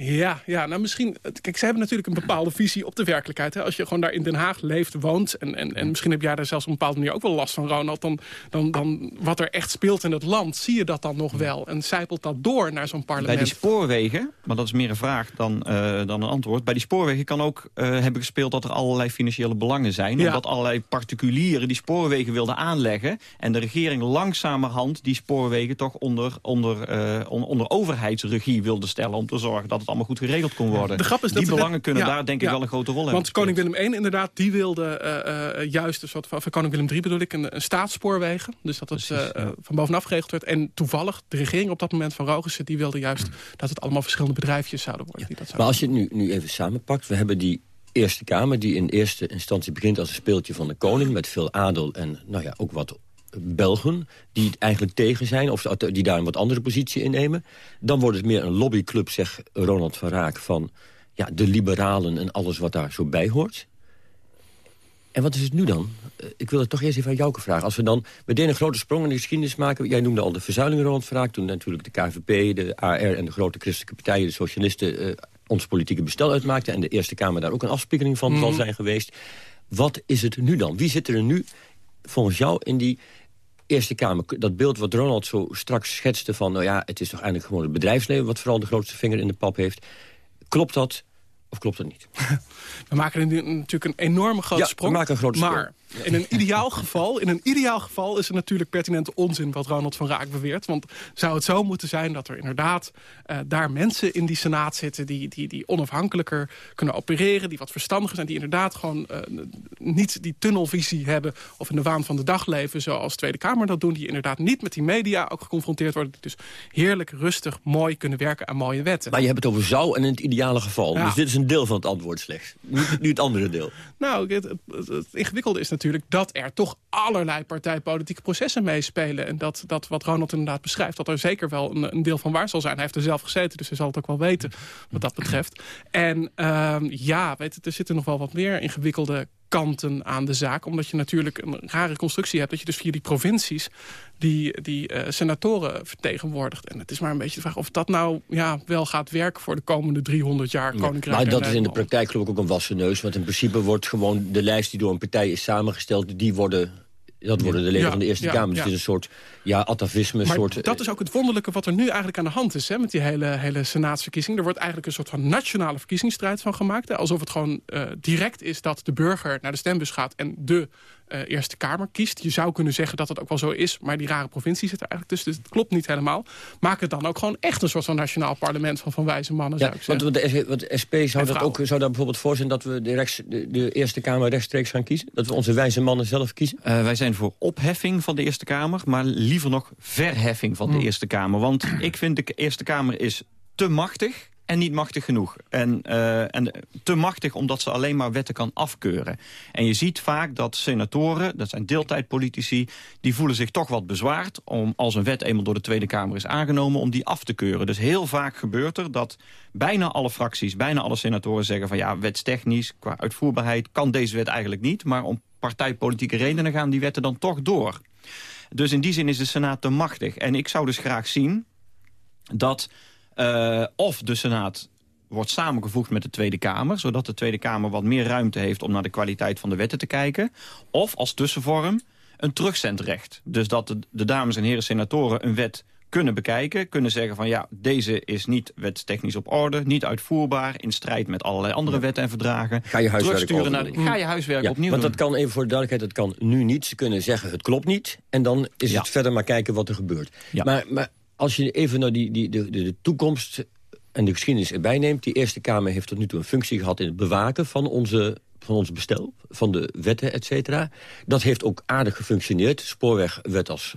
Ja, ja, nou misschien... Kijk, ze hebben natuurlijk een bepaalde visie op de werkelijkheid. Hè? Als je gewoon daar in Den Haag leeft, woont... en, en, en misschien heb jij daar zelfs op een bepaalde manier ook wel last van, Ronald... Dan, dan, dan wat er echt speelt in het land, zie je dat dan nog wel. En zijpelt dat door naar zo'n parlement. Bij die spoorwegen, maar dat is meer een vraag dan, uh, dan een antwoord... bij die spoorwegen kan ook uh, hebben gespeeld dat er allerlei financiële belangen zijn... Ja. omdat allerlei particulieren die spoorwegen wilden aanleggen... en de regering langzamerhand die spoorwegen toch onder, onder, uh, on, onder overheidsregie wilde stellen... om te zorgen dat het allemaal goed geregeld kon worden. De grap is die dat belangen kunnen ja, daar denk ik ja, wel een grote rol want hebben. Want koning Willem I inderdaad, die wilde uh, uh, juist een soort van, van koning Willem III bedoel ik, een, een staatsspoorwegen. Dus dat het Precies, uh, ja. van bovenaf geregeld werd. En toevallig, de regering op dat moment van Rogersen, die wilde juist dat het allemaal verschillende bedrijfjes zouden worden. Die dat maar als je het nu, nu even samenpakt, we hebben die Eerste Kamer... die in eerste instantie begint als een speeltje van de koning... met veel adel en nou ja, ook wat Belgen die eigenlijk tegen zijn... of die daar een wat andere positie innemen. Dan wordt het meer een lobbyclub, zegt Ronald van Raak... van ja, de liberalen en alles wat daar zo bij hoort. En wat is het nu dan? Ik wil het toch eerst even aan jou vragen. Als we dan meteen een grote sprong in de geschiedenis maken... jij noemde al de verzuiling Ronald van Raak... toen natuurlijk de KVP, de AR en de grote christelijke partijen... de socialisten uh, ons politieke bestel uitmaakten... en de Eerste Kamer daar ook een afspiegeling van mm zal zijn geweest. Wat is het nu dan? Wie zit er nu volgens jou in die Eerste Kamer, dat beeld wat Ronald zo straks schetste van... nou ja, het is toch eigenlijk gewoon het bedrijfsleven... wat vooral de grootste vinger in de pap heeft. Klopt dat of klopt dat niet? <laughs> We maken natuurlijk een enorme grote ja, sprong. we maken een grote maar sprong. In een ideaal geval, in een ideaal geval is het natuurlijk pertinente onzin wat Ronald van Raak beweert. Want zou het zo moeten zijn dat er inderdaad uh, daar mensen in die senaat zitten die, die, die onafhankelijker kunnen opereren, die wat verstandiger zijn, die inderdaad gewoon uh, niet die tunnelvisie hebben of in de waan van de dag leven zoals de Tweede Kamer dat doen, die inderdaad niet met die media ook geconfronteerd worden, die dus heerlijk, rustig, mooi kunnen werken aan mooie wetten. Maar je hebt het over zou en in het ideale geval. Ja. Dus dit is een deel van het antwoord slechts. Nu het andere deel. Nou, het, het, het, ingewikkelde is natuurlijk dat er toch allerlei partijpolitieke processen meespelen. En dat, dat wat Ronald inderdaad beschrijft, dat er zeker wel een, een, deel van waar zal zijn. Hij heeft er zelf gezeten, dus hij zal het ook wel weten wat dat betreft. En um, ja, weet het, er zitten nog wel wat meer ingewikkelde kanten aan de zaak. Omdat je natuurlijk een rare constructie hebt. Dat je dus via die provincies die, die uh, senatoren vertegenwoordigt. En het is maar een beetje de vraag of dat nou ja, wel gaat werken... voor de komende 300 jaar Koninkrijk Maar dat is in de praktijk geloof ik ook een wassen neus. Want in principe wordt gewoon de lijst die door een partij is samengesteld... die worden dat worden de leden van de Eerste Kamer. Dus het is een soort ja, atavisme. Maar soort, dat is ook het wonderlijke wat er nu eigenlijk aan de hand is... Hè, met die hele, hele senaatsverkiezing. Er wordt eigenlijk een soort van nationale verkiezingsstrijd van gemaakt. Hè, alsof het gewoon uh, direct is dat de burger naar de stembus gaat... en de Eerste Kamer kiest. Je zou kunnen zeggen dat het ook wel zo is... maar die rare provincie zit er eigenlijk tussen. Dus het klopt niet helemaal. Maak het dan ook gewoon echt een soort van nationaal parlement... van, van wijze mannen, ja, want, want, de, want de SP zou, dat ook, zou daar bijvoorbeeld voor zijn... dat we de, rechts, de, de, Eerste Kamer rechtstreeks gaan kiezen? Dat we onze wijze mannen zelf kiezen? Uh, wij zijn voor opheffing van de Eerste Kamer... maar liever nog verheffing van de hmm. Eerste Kamer. Want ik vind de Eerste Kamer is te machtig en niet machtig genoeg. En, uh, en te machtig omdat ze alleen maar wetten kan afkeuren. En je ziet vaak dat senatoren, dat zijn deeltijdpolitici... die voelen zich toch wat bezwaard om als een wet eenmaal door de Tweede Kamer is aangenomen... om die af te keuren. Dus heel vaak gebeurt er dat bijna alle fracties, bijna alle senatoren zeggen van... ja, wetstechnisch, qua uitvoerbaarheid kan deze wet eigenlijk niet... maar om partijpolitieke redenen gaan die wetten dan toch door. Dus in die zin is de Senaat te machtig. En ik zou dus graag zien dat uh, of de Senaat wordt samengevoegd met de Tweede Kamer... zodat de Tweede Kamer wat meer ruimte heeft om naar de kwaliteit van de wetten te kijken. Of als tussenvorm een terugzendrecht. Dus dat de, de dames en heren senatoren een wet kunnen bekijken. Kunnen zeggen van ja, deze is niet wetstechnisch op orde. Niet uitvoerbaar. In strijd met allerlei andere wetten en verdragen. Ga je huiswerk naar de, Ga je huiswerk ja, opnieuw Want dat kan even voor de duidelijkheid. Dat kan nu niet. Ze kunnen zeggen het klopt niet. En dan is het verder maar kijken wat er gebeurt. Maar, maar als je even naar die, die, de, de, toekomst en de geschiedenis erbij neemt... die Eerste Kamer heeft tot nu toe een functie gehad... in het bewaken van onze, van ons bestel, van de wetten, et cetera. Dat heeft ook aardig gefunctioneerd. Spoorweg werd als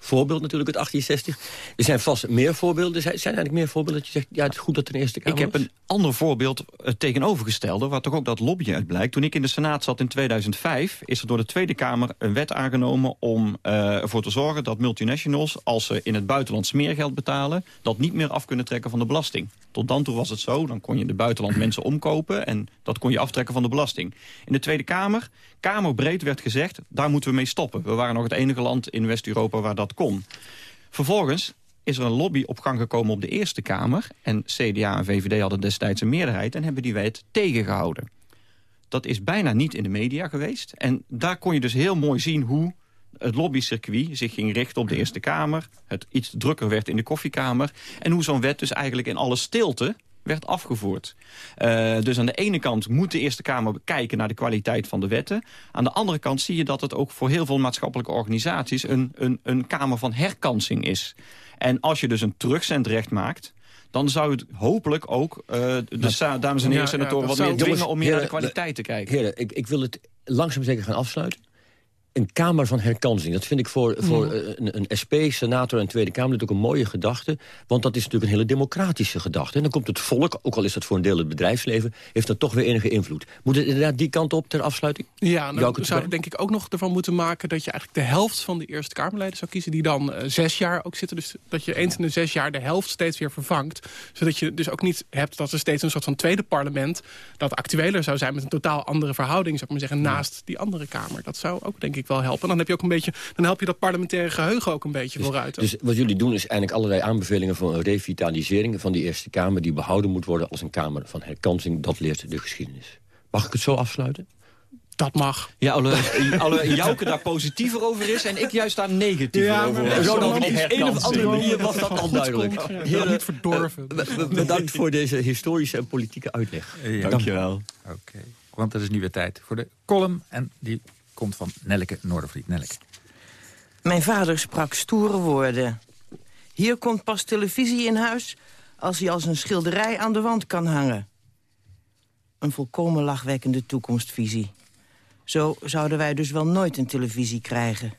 voorbeeld natuurlijk, het 1860. Er zijn vast meer voorbeelden. Zijn, zijn eigenlijk meer voorbeelden dat je zegt... ja, het is goed dat er een Eerste Kamer Ik heb een ander voorbeeld het tegenovergestelde... waar toch ook dat lobby uit blijkt. Toen ik in de Senaat zat in 2005... is er door de Tweede Kamer een wet aangenomen om uh, ervoor te zorgen... dat multinationals, als ze in het buitenland smeergeld betalen... dat niet meer af kunnen trekken van de belasting. Tot dan toe was het zo, dan kon je in het buitenland mensen omkopen... en dat kon je aftrekken van de belasting. In de Tweede Kamer, kamerbreed werd gezegd... daar moeten we mee stoppen. We waren nog het enige land in West-Europa waar dat kon. Vervolgens is er een lobby op gang gekomen op de Eerste Kamer... en CDA en VVD hadden destijds een meerderheid... en hebben die wet tegengehouden. Dat is bijna niet in de media geweest. En daar kon je dus heel mooi zien hoe het lobbycircuit zich ging richten op de Eerste Kamer. Het iets drukker werd in de koffiekamer. En hoe zo'n wet dus eigenlijk in alle stilte werd afgevoerd. Uh, dus aan de ene kant moet de Eerste Kamer kijken naar de kwaliteit van de wetten. Aan de andere kant zie je dat het ook voor heel veel maatschappelijke organisaties... een, een, een kamer van herkansing is. En als je dus een terugzendrecht maakt dan zou het hopelijk ook uh, de dames en heren senatoren wat meer dwingen om meer naar de kwaliteit te kijken. Heren, ik, ik wil het langzaam zeker gaan afsluiten een Kamer van herkansing. Dat vind ik voor, voor mm. een, een, SP, senator en Tweede Kamer natuurlijk een mooie gedachte. Want dat is natuurlijk een hele democratische gedachte. En dan komt het volk, ook al is dat voor een deel het bedrijfsleven... heeft dat toch weer enige invloed. Moet het inderdaad die kant op ter afsluiting? Ja, nou, dan zou ik denk ik ook nog ervan moeten maken... dat je eigenlijk de helft van de Eerste Kamerleden zou kiezen... die dan uh, zes jaar ook zitten. Dus dat je eens in de zes jaar de helft steeds weer vervangt. Zodat je dus ook niet hebt dat er steeds een soort van tweede parlement... dat actueler zou zijn met een totaal andere verhouding... zou ik maar zeggen, naast die andere Kamer. Dat zou ook denk ik wel helpen. Dan, heb je ook een beetje, dan help je dat parlementaire geheugen ook een beetje dus, vooruit. Dus wat jullie doen is eigenlijk allerlei aanbevelingen... voor een revitalisering van die Eerste Kamer... die behouden moet worden als een Kamer van herkansing. Dat leert de geschiedenis. Mag ik het zo afsluiten? Dat mag. Ja, alle, <laughs> alle Jouke daar positiever over is en ik juist daar negatiever ja, over Zo dan op een of andere manier was dat onduidelijk. Heel niet verdorven. Uh, bedankt voor deze historische en politieke uitleg. Ja. Dankjewel. Oké, want het is nu weer tijd voor de column. En die komt van Nelleke Noordervliet. Nelleke. Mijn vader sprak stoere woorden. Hier komt pas televisie in huis als hij als een schilderij aan de wand kan hangen. Een volkomen lachwekkende toekomstvisie. Zo zouden wij dus wel nooit een televisie krijgen.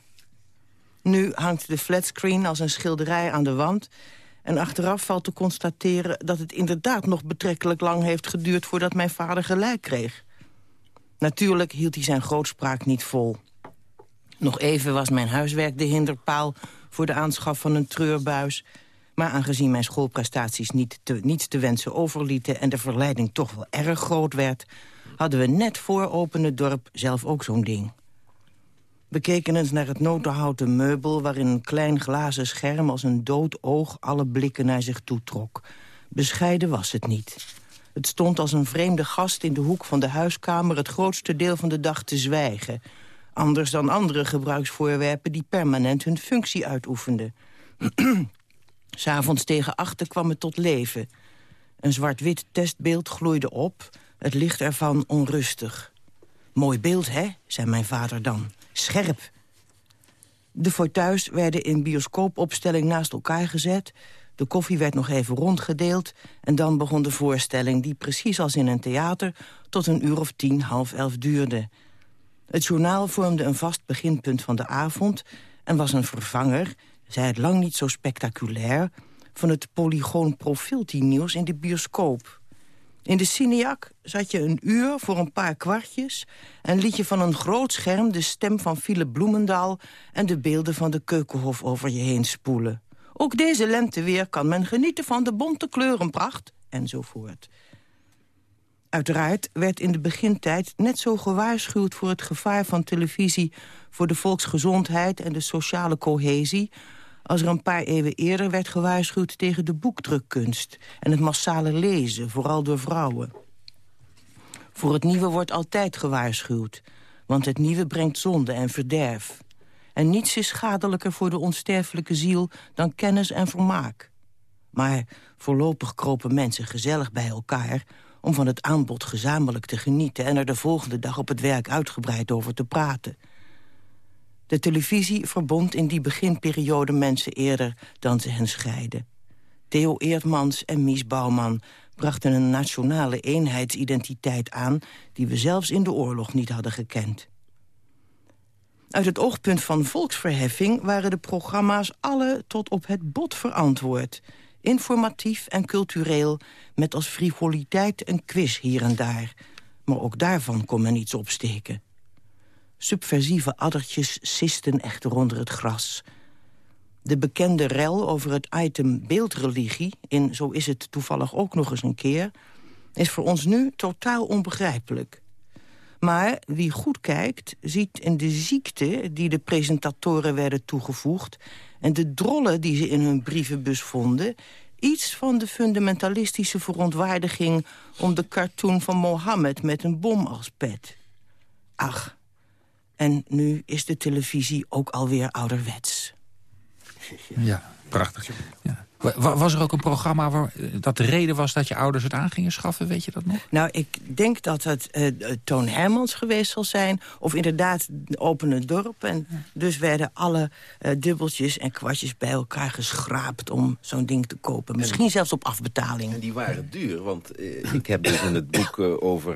Nu hangt de flatscreen als een schilderij aan de wand... en achteraf valt te constateren dat het inderdaad nog betrekkelijk lang heeft geduurd... voordat mijn vader gelijk kreeg. Natuurlijk hield hij zijn grootspraak niet vol. Nog even was mijn huiswerk de hinderpaal voor de aanschaf van een treurbuis. Maar aangezien mijn schoolprestaties niet te, niets te wensen overlieten... en de verleiding toch wel erg groot werd... hadden we net voor open het dorp zelf ook zo'n ding. We keken eens naar het notenhouten meubel... waarin een klein glazen scherm als een dood oog alle blikken naar zich toe trok. Bescheiden was het niet. Het stond als een vreemde gast in de hoek van de huiskamer... het grootste deel van de dag te zwijgen. Anders dan andere gebruiksvoorwerpen die permanent hun functie uitoefenden. <clears throat> S'avonds tegen achter kwam het tot leven. Een zwart-wit testbeeld gloeide op, het licht ervan onrustig. Mooi beeld, hè, zei mijn vader dan. Scherp. De fauteuils werden in bioscoopopstelling naast elkaar gezet... de koffie werd nog even rondgedeeld... en dan begon de voorstelling die precies als in een theater... tot een uur of tien, half elf duurde. Het journaal vormde een vast beginpunt van de avond... en was een vervanger, zij het lang niet zo spectaculair... van het polygoon profieltien-nieuws in de bioscoop... In de Cineac zat je een uur voor een paar kwartjes... en liet je van een groot scherm de stem van Philip Bloemendaal... en de beelden van de Keukenhof over je heen spoelen. Ook deze lenteweer kan men genieten van de bonte kleurenpracht, enzovoort. Uiteraard werd in de begintijd net zo gewaarschuwd voor het gevaar van televisie... voor de volksgezondheid en de sociale cohesie als er een paar eeuwen eerder werd gewaarschuwd tegen de boekdrukkunst... en het massale lezen, vooral door vrouwen. Voor het nieuwe wordt altijd gewaarschuwd, want het nieuwe brengt zonde en verderf. En niets is schadelijker voor de onsterfelijke ziel dan kennis en vermaak. Maar voorlopig kropen mensen gezellig bij elkaar om van het aanbod gezamenlijk te genieten... en er de volgende dag op het werk uitgebreid over te praten... De televisie verbond in die beginperiode mensen eerder dan ze hen scheiden. Theo Eertmans en Mies Bouwman brachten een nationale eenheidsidentiteit aan... die we zelfs in de oorlog niet hadden gekend. Uit het oogpunt van volksverheffing waren de programma's alle tot op het bot verantwoord. Informatief en cultureel, met als frivoliteit een quiz hier en daar. Maar ook daarvan kon men iets opsteken. Subversieve addertjes sisten echter onder het gras. De bekende rel over het item beeldreligie... in Zo is het toevallig ook nog eens een keer... is voor ons nu totaal onbegrijpelijk. Maar wie goed kijkt, ziet in de ziekte die de presentatoren werden toegevoegd... en de drollen die ze in hun brievenbus vonden... iets van de fundamentalistische verontwaardiging... om de cartoon van Mohammed met een bom als pet. Ach, en nu is de televisie ook alweer ouderwets. Ja, prachtig. Ja. Was er ook een programma waar eh, dat de reden was dat je ouders het aan gingen schaffen? Weet je dat nog? Nou, ik denk dat het uh, Toon Hermans geweest zal zijn. Of inderdaad Open het Dorp. En dus werden alle uh, dubbeltjes en kwartjes bij elkaar geschraapt... om zo'n ding te kopen. Misschien zelfs op afbetaling. En die waren duur, want ik heb dus in het boek over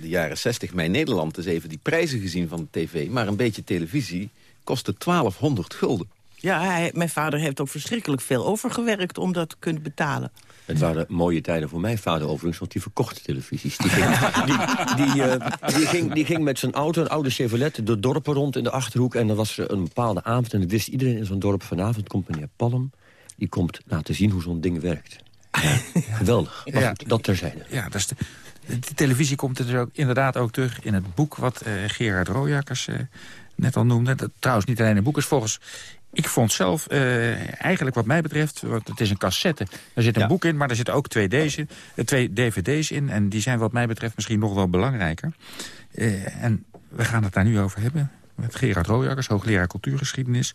de jaren 60... Mijn Nederland eens even die prijzen gezien van de tv. Maar een beetje televisie kostte 1200 gulden. Ja, hij, mijn vader heeft ook verschrikkelijk veel overgewerkt om dat te kunnen betalen. Het waren mooie tijden voor mijn vader overigens, want die verkocht televisies. Die ging, <laughs> die, die, uh, die ging, die ging met zijn auto, een oude Chevrolet, de dorpen rond in de Achterhoek. En dan was er een bepaalde avond en dat wist iedereen in zo'n dorp. Vanavond komt meneer Palm, die komt laten zien hoe zo'n ding werkt. Ja, <laughs> geweldig, ja, dat terzijde. Ja, dat is de, de televisie komt er dus ook, inderdaad ook terug in het boek... wat uh, Gerard Rooijakkers uh, net al noemde. Dat, trouwens, niet alleen een boek is volgens ik vond zelf, uh, eigenlijk wat mij betreft, want het is een cassette. Er zit een boek in, maar er zitten ook twee, D's in, uh, twee dvd's in. En die zijn wat mij betreft misschien nog wel belangrijker. Uh, en we gaan het daar nu over hebben. Met Gerard Rooijakkers, hoogleraar cultuurgeschiedenis.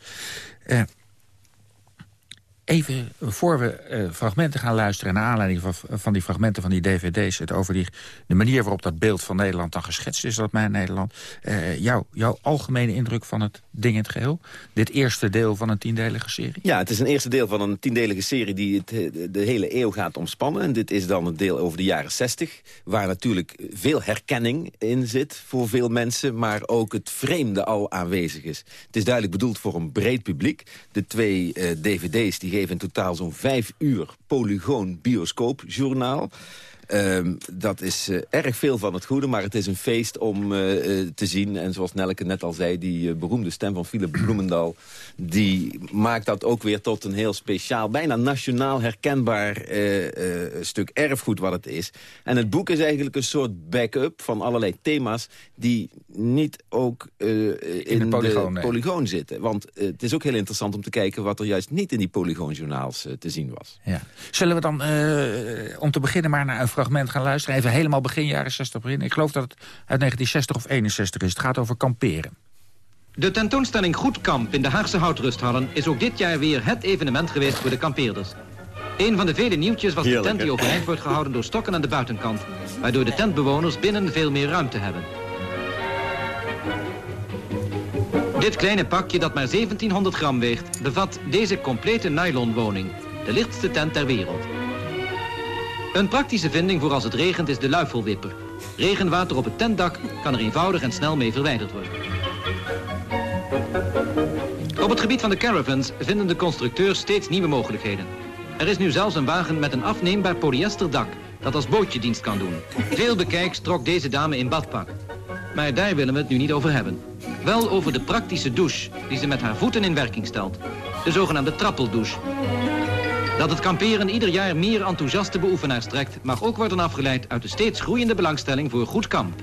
Even voor we uh, fragmenten gaan luisteren... naar aanleiding van, van die fragmenten van die dvd's... Het over die, de manier waarop dat beeld van Nederland dan geschetst is... dat mijn Nederland. Uh, jou, jouw algemene indruk van het ding in het geheel? Dit eerste deel van een tiendelige serie? Ja, het is een eerste deel van een tiendelige serie... die het, de hele eeuw gaat omspannen. En dit is dan het deel over de jaren zestig... waar natuurlijk veel herkenning in zit voor veel mensen... maar ook het vreemde al aanwezig is. Het is duidelijk bedoeld voor een breed publiek. De twee dvd's die geven in totaal zo'n vijf uur Polygoon bioscoopjournaal. Ehm, dat is eh, erg veel van het goede, maar het is een feest om eh, eh, te zien. En zoals Nelke net al zei, die beroemde stem van Philip Bloemendal... die maakt dat ook weer tot een heel speciaal, bijna nationaal herkenbaar stuk erfgoed wat het is. En het boek is eigenlijk een soort backup van allerlei thema's... die niet ook in, in, de polygoon, de polygoon zitten. Want het is ook heel interessant om te kijken... wat er juist niet in die polygoonjournaals te zien was. Ja. Zullen we dan, om te beginnen, maar naar een fragment gaan luisteren. Even helemaal begin jaren 60 beginnen. Ik geloof dat het uit 1960 of 61 is. Het gaat over kamperen. De tentoonstelling Goedkamp in de Haagse Houtrusthallen... is ook dit jaar weer het evenement geweest voor de kampeerders. Een van de vele nieuwtjes was de tent die overeind wordt gehouden door stokken aan de buitenkant... waardoor de tentbewoners binnen veel meer ruimte hebben. Dit kleine pakje dat maar 1700 gram weegt... bevat deze complete nylonwoning. De lichtste tent ter wereld. Een praktische vinding voor als het regent is de luifelwipper. Regenwater op het tentdak kan er eenvoudig en snel mee verwijderd worden. Op het gebied van de caravans vinden de constructeurs steeds nieuwe mogelijkheden. Er is nu zelfs een wagen met een afneembaar polyesterdak dat als bootje dienst kan doen. Veel bekijks trok deze dame in badpak. Maar daar willen we het nu niet over hebben. Wel over de praktische douche die ze met haar voeten in werking stelt. De zogenaamde trappeldouche. Dat het kamperen ieder jaar meer enthousiaste beoefenaars trekt... mag ook worden afgeleid uit de steeds groeiende belangstelling voor goed kamp.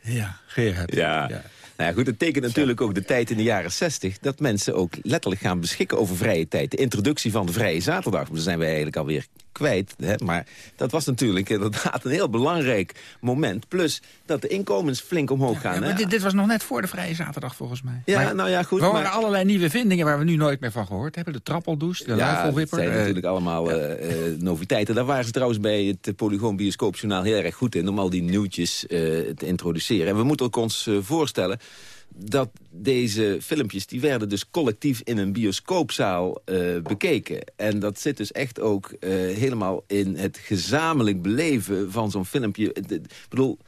Ja, Gerard. Ja. ja. Nou ja, goed, het tekent natuurlijk ook de tijd in de jaren 60... dat mensen ook letterlijk gaan beschikken over vrije tijd. De introductie van de vrije zaterdag, daar zijn wij eigenlijk alweer kwijt. Hè? Maar dat was natuurlijk inderdaad een heel belangrijk moment. Plus dat de inkomens flink omhoog gaan. Ja, dit, dit, was nog net voor de vrije zaterdag volgens mij. Ja, nou ja, goed. Er waren allerlei nieuwe vindingen waar we nu nooit meer van gehoord hebben. De trappeldouche, de ja, dat zijn uh, natuurlijk allemaal uh, uh, noviteiten. Daar waren ze trouwens bij het Polygoon Bioscoopjournaal heel erg goed in... om al die nieuwtjes te introduceren. En we moeten ook ons voorstellen dat deze filmpjes, die werden dus collectief in een bioscoopzaal uh, bekeken. En dat zit dus echt ook uh, helemaal in het gezamenlijk beleven van zo'n filmpje. Ik bedoel,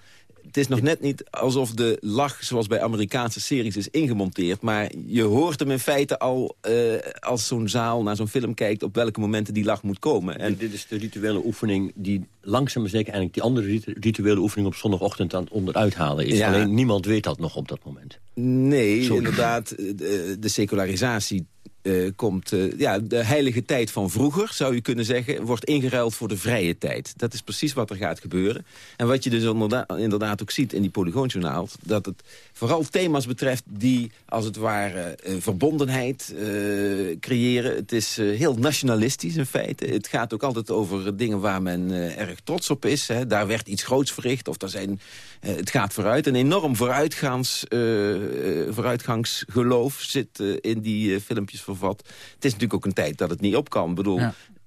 het is nog net niet alsof de lach, zoals bij Amerikaanse series, is ingemonteerd. Maar je hoort hem in feite al, uh, als zo'n zaal naar zo'n film kijkt... op welke momenten die lach moet komen. En dit is de rituele oefening die langzaam maar zeker... eigenlijk die andere rituele oefening op zondagochtend aan het onderuit halen is. Alleen niemand weet dat nog op dat moment. Nee, inderdaad, de, de secularisatie uh, komt uh, ja, de heilige tijd van vroeger, zou je kunnen zeggen... wordt ingeruild voor de vrije tijd. Dat is precies wat er gaat gebeuren. En wat je dus inderdaad ook ziet in die polygoonjournaal... dat het vooral thema's betreft die, als het ware, uh, verbondenheid creëren. Het is heel nationalistisch in feite. Het gaat ook altijd over dingen waar men erg trots op is. Hè. Daar werd iets groots verricht of daar zijn het gaat vooruit. Een enorm vooruitgangs, vooruitgangsgeloof zit in die filmpjes van het is natuurlijk ook een tijd dat het niet op kan. Ik bedoel,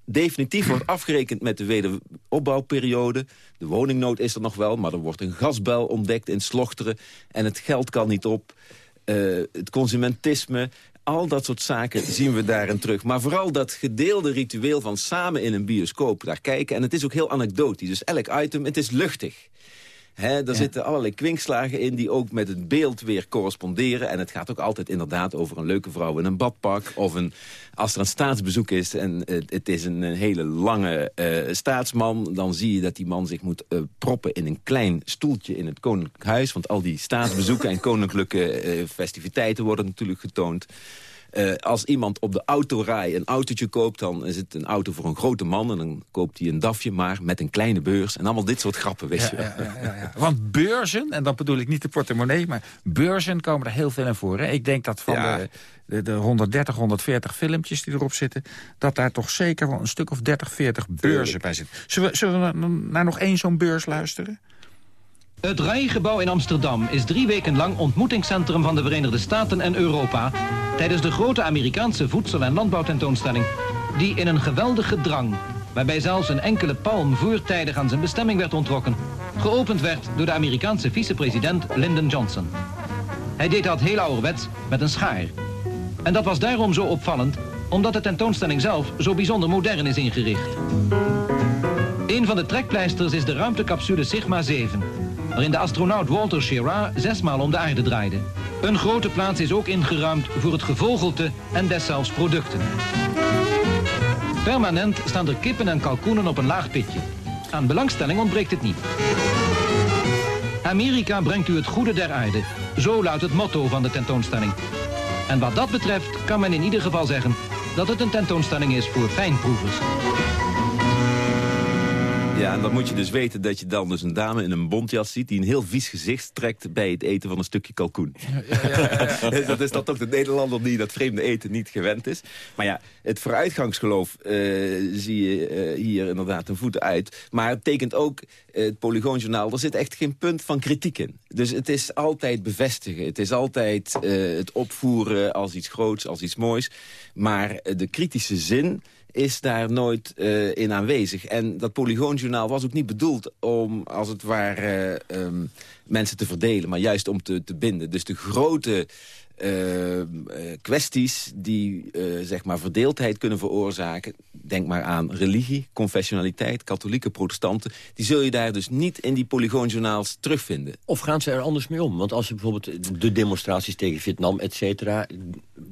definitief wordt afgerekend met de wederopbouwperiode. De woningnood is er nog wel, maar er wordt een gasbel ontdekt in Slochteren. En het geld kan niet op. Uh, het consumentisme, al dat soort zaken zien we daarin terug. Maar vooral dat gedeelde ritueel van samen in een bioscoop daar kijken. En het is ook heel anekdotisch. Dus elk item, het is luchtig. He, er zitten allerlei kwinkslagen in die ook met het beeld weer corresponderen. En het gaat ook altijd inderdaad over een leuke vrouw in een badpak. Of een, als er een staatsbezoek is en het, het is een, hele lange uh, staatsman... dan zie je dat die man zich moet uh, proppen in een klein stoeltje in het koninklijk huis. Want al die staatsbezoeken en koninklijke uh, festiviteiten worden natuurlijk getoond. Uh, als iemand op de autorij een autootje koopt... dan is het een auto voor een grote man. En dan koopt hij een dafje maar met een kleine beurs. En allemaal dit soort grappen, weet je ja, ja, ja, Want beurzen, en dan bedoel ik niet de portemonnee... maar beurzen komen er heel veel in voor. Hè? Ik denk dat van de, de, de 130, 140 filmpjes die erop zitten... dat daar toch zeker wel een stuk of 30, 40 beurzen bij zitten. Zullen we, zullen we naar nog één zo'n beurs luisteren? Het Rijgebouw in Amsterdam is drie weken lang ontmoetingscentrum van de Verenigde Staten en Europa tijdens de grote Amerikaanse voedsel- en landbouwtentoonstelling die in een geweldige drang, waarbij zelfs een enkele palm voortijdig aan zijn bestemming werd ontrokken, geopend werd door de Amerikaanse vicepresident Lyndon Johnson. Hij deed dat heel ouderwets met een schaar. En dat was daarom zo opvallend, omdat de tentoonstelling zelf zo bijzonder modern is ingericht. Een van de trekpleisters is de ruimtecapsule Sigma 7 waarin de astronaut Walter Schirra zesmaal om de aarde draaide. Een grote plaats is ook ingeruimd voor het gevogelte en deszelfs producten. Permanent staan er kippen en kalkoenen op een laag pitje. Aan belangstelling ontbreekt het niet. Amerika brengt u het goede der aarde. Zo luidt het motto van de tentoonstelling. En wat dat betreft kan men in ieder geval zeggen dat het een tentoonstelling is voor fijnproevers. Ja, en dan moet je dus weten dat je dan dus een dame in een bontjas ziet... die een heel vies gezicht trekt bij het eten van een stukje kalkoen. <laughs> dat is dan toch de Nederlander die dat vreemde eten niet gewend is. Maar ja, het vooruitgangsgeloof eh, zie je eh, hier inderdaad een voet uit. Maar het tekent ook eh, het Polygoonjournaal... er zit echt geen punt van kritiek in. Dus het is altijd bevestigen. Het is altijd het opvoeren als iets groots, als iets moois. Maar de kritische zin is daar nooit uh, in aanwezig. En dat Polygoonjournaal was ook niet bedoeld om, als het ware, uh, um, mensen te verdelen... maar juist om te, te binden. Dus de grote uh, kwesties die uh, zeg maar verdeeldheid kunnen veroorzaken. Denk maar aan religie, confessionaliteit, katholieke protestanten. Die zul je daar dus niet in die polygoonjournaals terugvinden. Of gaan ze er anders mee om? Want als je bijvoorbeeld de demonstraties tegen Vietnam, et cetera...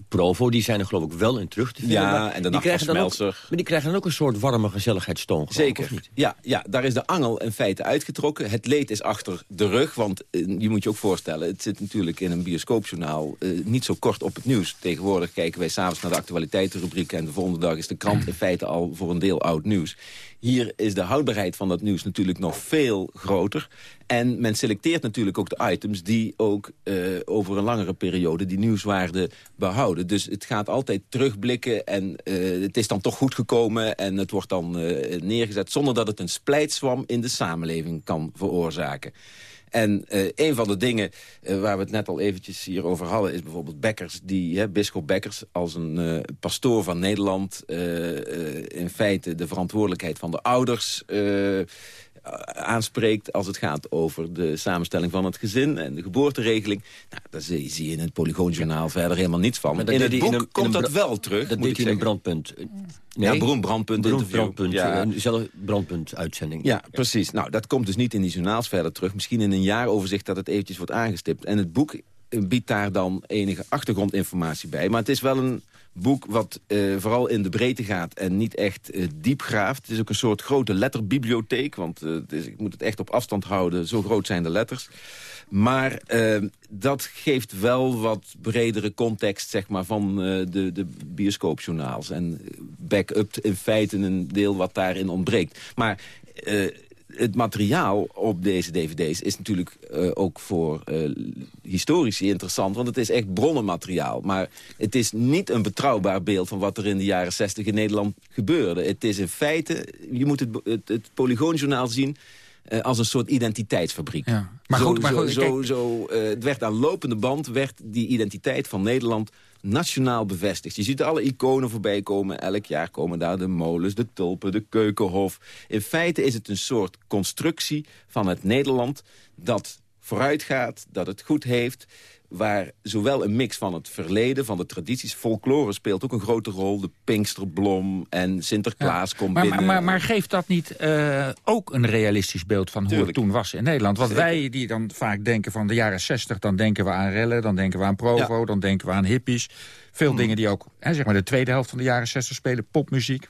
Provo, die zijn er geloof ik wel in terug te vinden. Ja, en de die krijgen dan ook, Maar die krijgen dan ook een soort warme gezelligheidstoon. Zeker. Niet? Ja, ja, daar is de angel in feite uitgetrokken. Het leed is achter de rug, want uh, je moet je ook voorstellen... het zit natuurlijk in een bioscoopjournaal niet zo kort op het nieuws. Tegenwoordig kijken wij s'avonds naar de actualiteitenrubriek... en de volgende dag is de krant in feite al voor een deel oud nieuws. Hier is de houdbaarheid van dat nieuws natuurlijk nog veel groter. En men selecteert natuurlijk ook de items die ook uh, over een langere periode die nieuwswaarde behouden. Dus het gaat altijd terugblikken en uh, het is dan toch goed gekomen en het wordt dan uh, neergezet zonder dat het een splijtswam in de samenleving kan veroorzaken. En uh, een van de dingen uh, waar we het net al eventjes hier over hadden... is bijvoorbeeld Bekkers, die, hè, Bekkers... als een uh, pastoor van Nederland in feite de verantwoordelijkheid van de ouders aanspreekt als het gaat over de samenstelling van het gezin en de geboorteregeling. Nou, daar zie, zie je in het Polygoonjournaal verder helemaal niets van. In het boek in een, komt in dat wel terug. Dat deed hij in een brandpunt. Nee, ja, beroemd brandpunt beroemd brandpunt, ja. Een brandpunt uitzending. Ja, precies. Nou, dat komt dus niet in die journaals verder terug. Misschien in een jaaroverzicht dat het eventjes wordt aangestipt. En het boek biedt daar dan enige achtergrondinformatie bij. Maar het is wel een boek wat uh, vooral in de breedte gaat en niet echt uh, diep graaft. Het is ook een soort grote letterbibliotheek, want uh, is, ik moet het echt op afstand houden. Zo groot zijn de letters. Maar dat geeft wel wat bredere context zeg maar, van de, de bioscoopjournaals. En back-up in feite een deel wat daarin ontbreekt. Maar het materiaal op deze dvd's is natuurlijk uh, ook voor uh, historici interessant. Want het is echt bronnenmateriaal. Maar het is niet een betrouwbaar beeld van wat er in de jaren 60 in Nederland gebeurde. Het is in feite, je moet het, het, het Polygoonjournaal zien... Uh, als een soort identiteitsfabriek. Ja. Maar goed, zo, maar goed, zo, zo, zo het werd aan lopende band werd die identiteit van Nederland nationaal bevestigd. Je ziet alle iconen voorbij komen. Elk jaar komen daar de molens, de tulpen, de keukenhof. In feite is het een soort constructie van het Nederland... dat vooruitgaat, dat het goed heeft waar zowel een mix van het verleden, van de tradities... folklore speelt ook een grote rol. De Pinksterblom en Sinterklaas ja. komt maar, binnen. Maar, maar, maar geeft dat niet uh, ook een realistisch beeld van Tuurlijk. hoe het toen was in Nederland? Want Zeker. wij die dan vaak denken van de jaren 60... dan denken we aan rellen, dan denken we aan Provo, ja. dan denken we aan hippies. Veel hmm. dingen die ook, hè, zeg maar de tweede helft van de jaren 60 spelen. Popmuziek,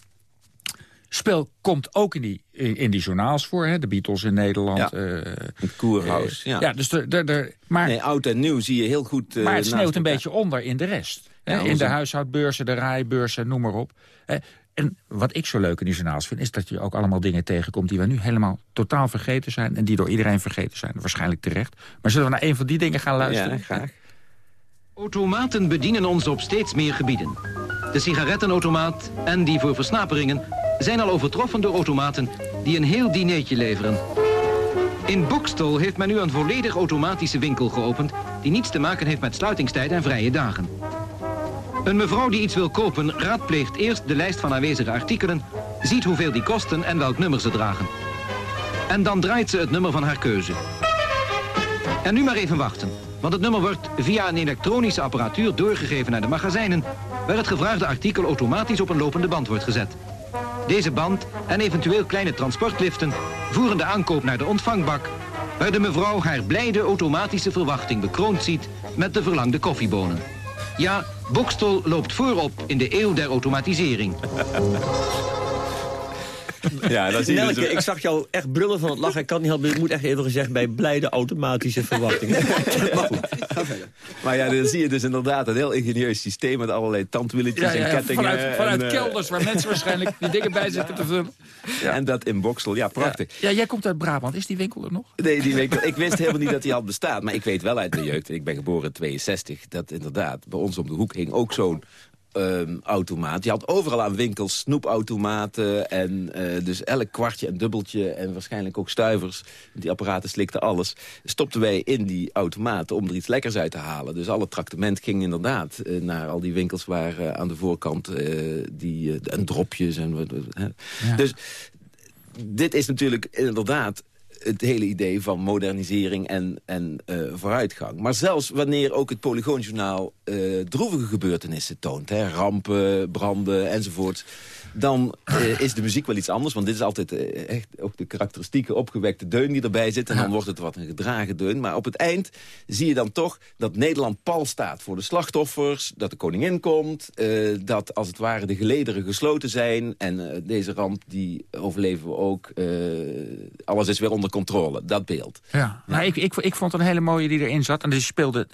spel komt ook in die, in, die journaals voor. Hè? De Beatles in Nederland. Ja. Uh, het Koerhuis. Uh, ja. ja. dus de, de, de, maar, nee, oud en nieuw zie je heel goed uh, Maar het sneeuwt een beetje onder in de rest. Ja, in de huishoudbeurzen, de rijbeurzen, noem maar op. En wat ik zo leuk in die journaals vind... is dat je ook allemaal dingen tegenkomt die we nu helemaal totaal vergeten zijn... en die door iedereen vergeten zijn. Waarschijnlijk terecht. Maar zullen we naar een van die dingen gaan luisteren? Ja, graag. Automaten bedienen ons op steeds meer gebieden. De sigarettenautomaat en die voor versnaperingen zijn al overtroffen door automaten die een heel dineetje leveren. In Boekstol heeft men nu een volledig automatische winkel geopend... die niets te maken heeft met sluitingstijd en vrije dagen. Een mevrouw die iets wil kopen raadpleegt eerst de lijst van aanwezige artikelen... ziet hoeveel die kosten en welk nummer ze dragen. En dan draait ze het nummer van haar keuze. En nu maar even wachten, want het nummer wordt via een elektronische apparatuur doorgegeven naar de magazijnen... waar het gevraagde artikel automatisch op een lopende band wordt gezet. Deze band en eventueel kleine transportliften voeren de aankoop naar de ontvangbak... waar de mevrouw haar blijde automatische verwachting bekroond ziet met de verlangde koffiebonen. Ja, Bokstel loopt voorop in de eeuw der automatisering. <laughs> <laughs> Ja, dat zie je Nelke, dus- ik zag jou echt brullen van het lachen. Ik kan niet helpen, ik moet echt even gezegd bij blijde automatische verwachtingen. <laughs> maar ja, dan zie je dus inderdaad een heel ingenieus systeem... met allerlei tandwieletjes en kettingen. vanuit vanuit en, eh, kelders waar mensen waarschijnlijk die dingen bij zitten te vullen. En dat in Boksel, ja, prachtig. Ja, jij komt uit Brabant. Is die winkel er nog? Nee, die winkel, ik wist helemaal niet <laughs> dat die al bestaat. Maar ik weet wel uit de jeugd, ik ben geboren in 62... dat inderdaad bij ons om de hoek hing ook zo'n ehm, automaat. Je had overal aan winkels snoepautomaten. En eh, dus elk kwartje en dubbeltje en waarschijnlijk ook stuivers. Die apparaten slikten alles. Stopten wij in die automaten om er iets lekkers uit te halen. Dus alle tractement ging inderdaad eh, naar al die winkels... waar eh, aan de voorkant die, en dropjes en... hè. Dus dit is natuurlijk inderdaad het hele idee van modernisering en, en eh, vooruitgang. Maar zelfs wanneer ook het Polygoonjournaal eh, droevige gebeurtenissen toont... Hè, rampen, branden enzovoort... dan eh, is de muziek wel iets anders. Want dit is altijd eh, echt ook de karakteristieke opgewekte deun die erbij zit. En dan wordt het wat een gedragen deun. Maar op het eind zie je dan toch dat Nederland pal staat voor de slachtoffers. Dat de koningin komt. eh, dat als het ware de gelederen gesloten zijn. En deze ramp die overleven we ook. alles is weer onder controle. Dat beeld. Ja, Nou, ik, ik, ik vond een hele mooie die erin zat. En die speelde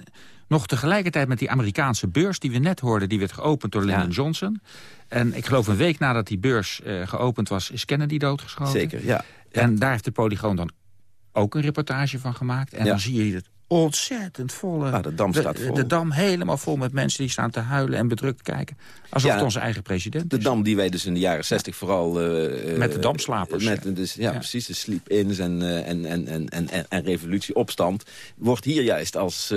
nog tegelijkertijd met die Amerikaanse beurs... die we net hoorden, die werd geopend door Lyndon Johnson. En ik geloof een week nadat die beurs eh, geopend was... is Kennedy doodgeschoten. Zeker, ja. En daar heeft de Polygoon dan ook een reportage van gemaakt. En Ja. dan zie je het ontzettend volle... Ah, de dam staat vol. De dam helemaal vol met mensen die staan te huilen en bedrukt kijken. Alsof Ja. het onze eigen president De is. dam die wij dus in de jaren zestig vooral... eh, eh, Met de damslapers, Met, dus, ja, Ja. precies, de sleep-ins en, eh, en, en, en, en, en, revolutieopstand... wordt hier juist als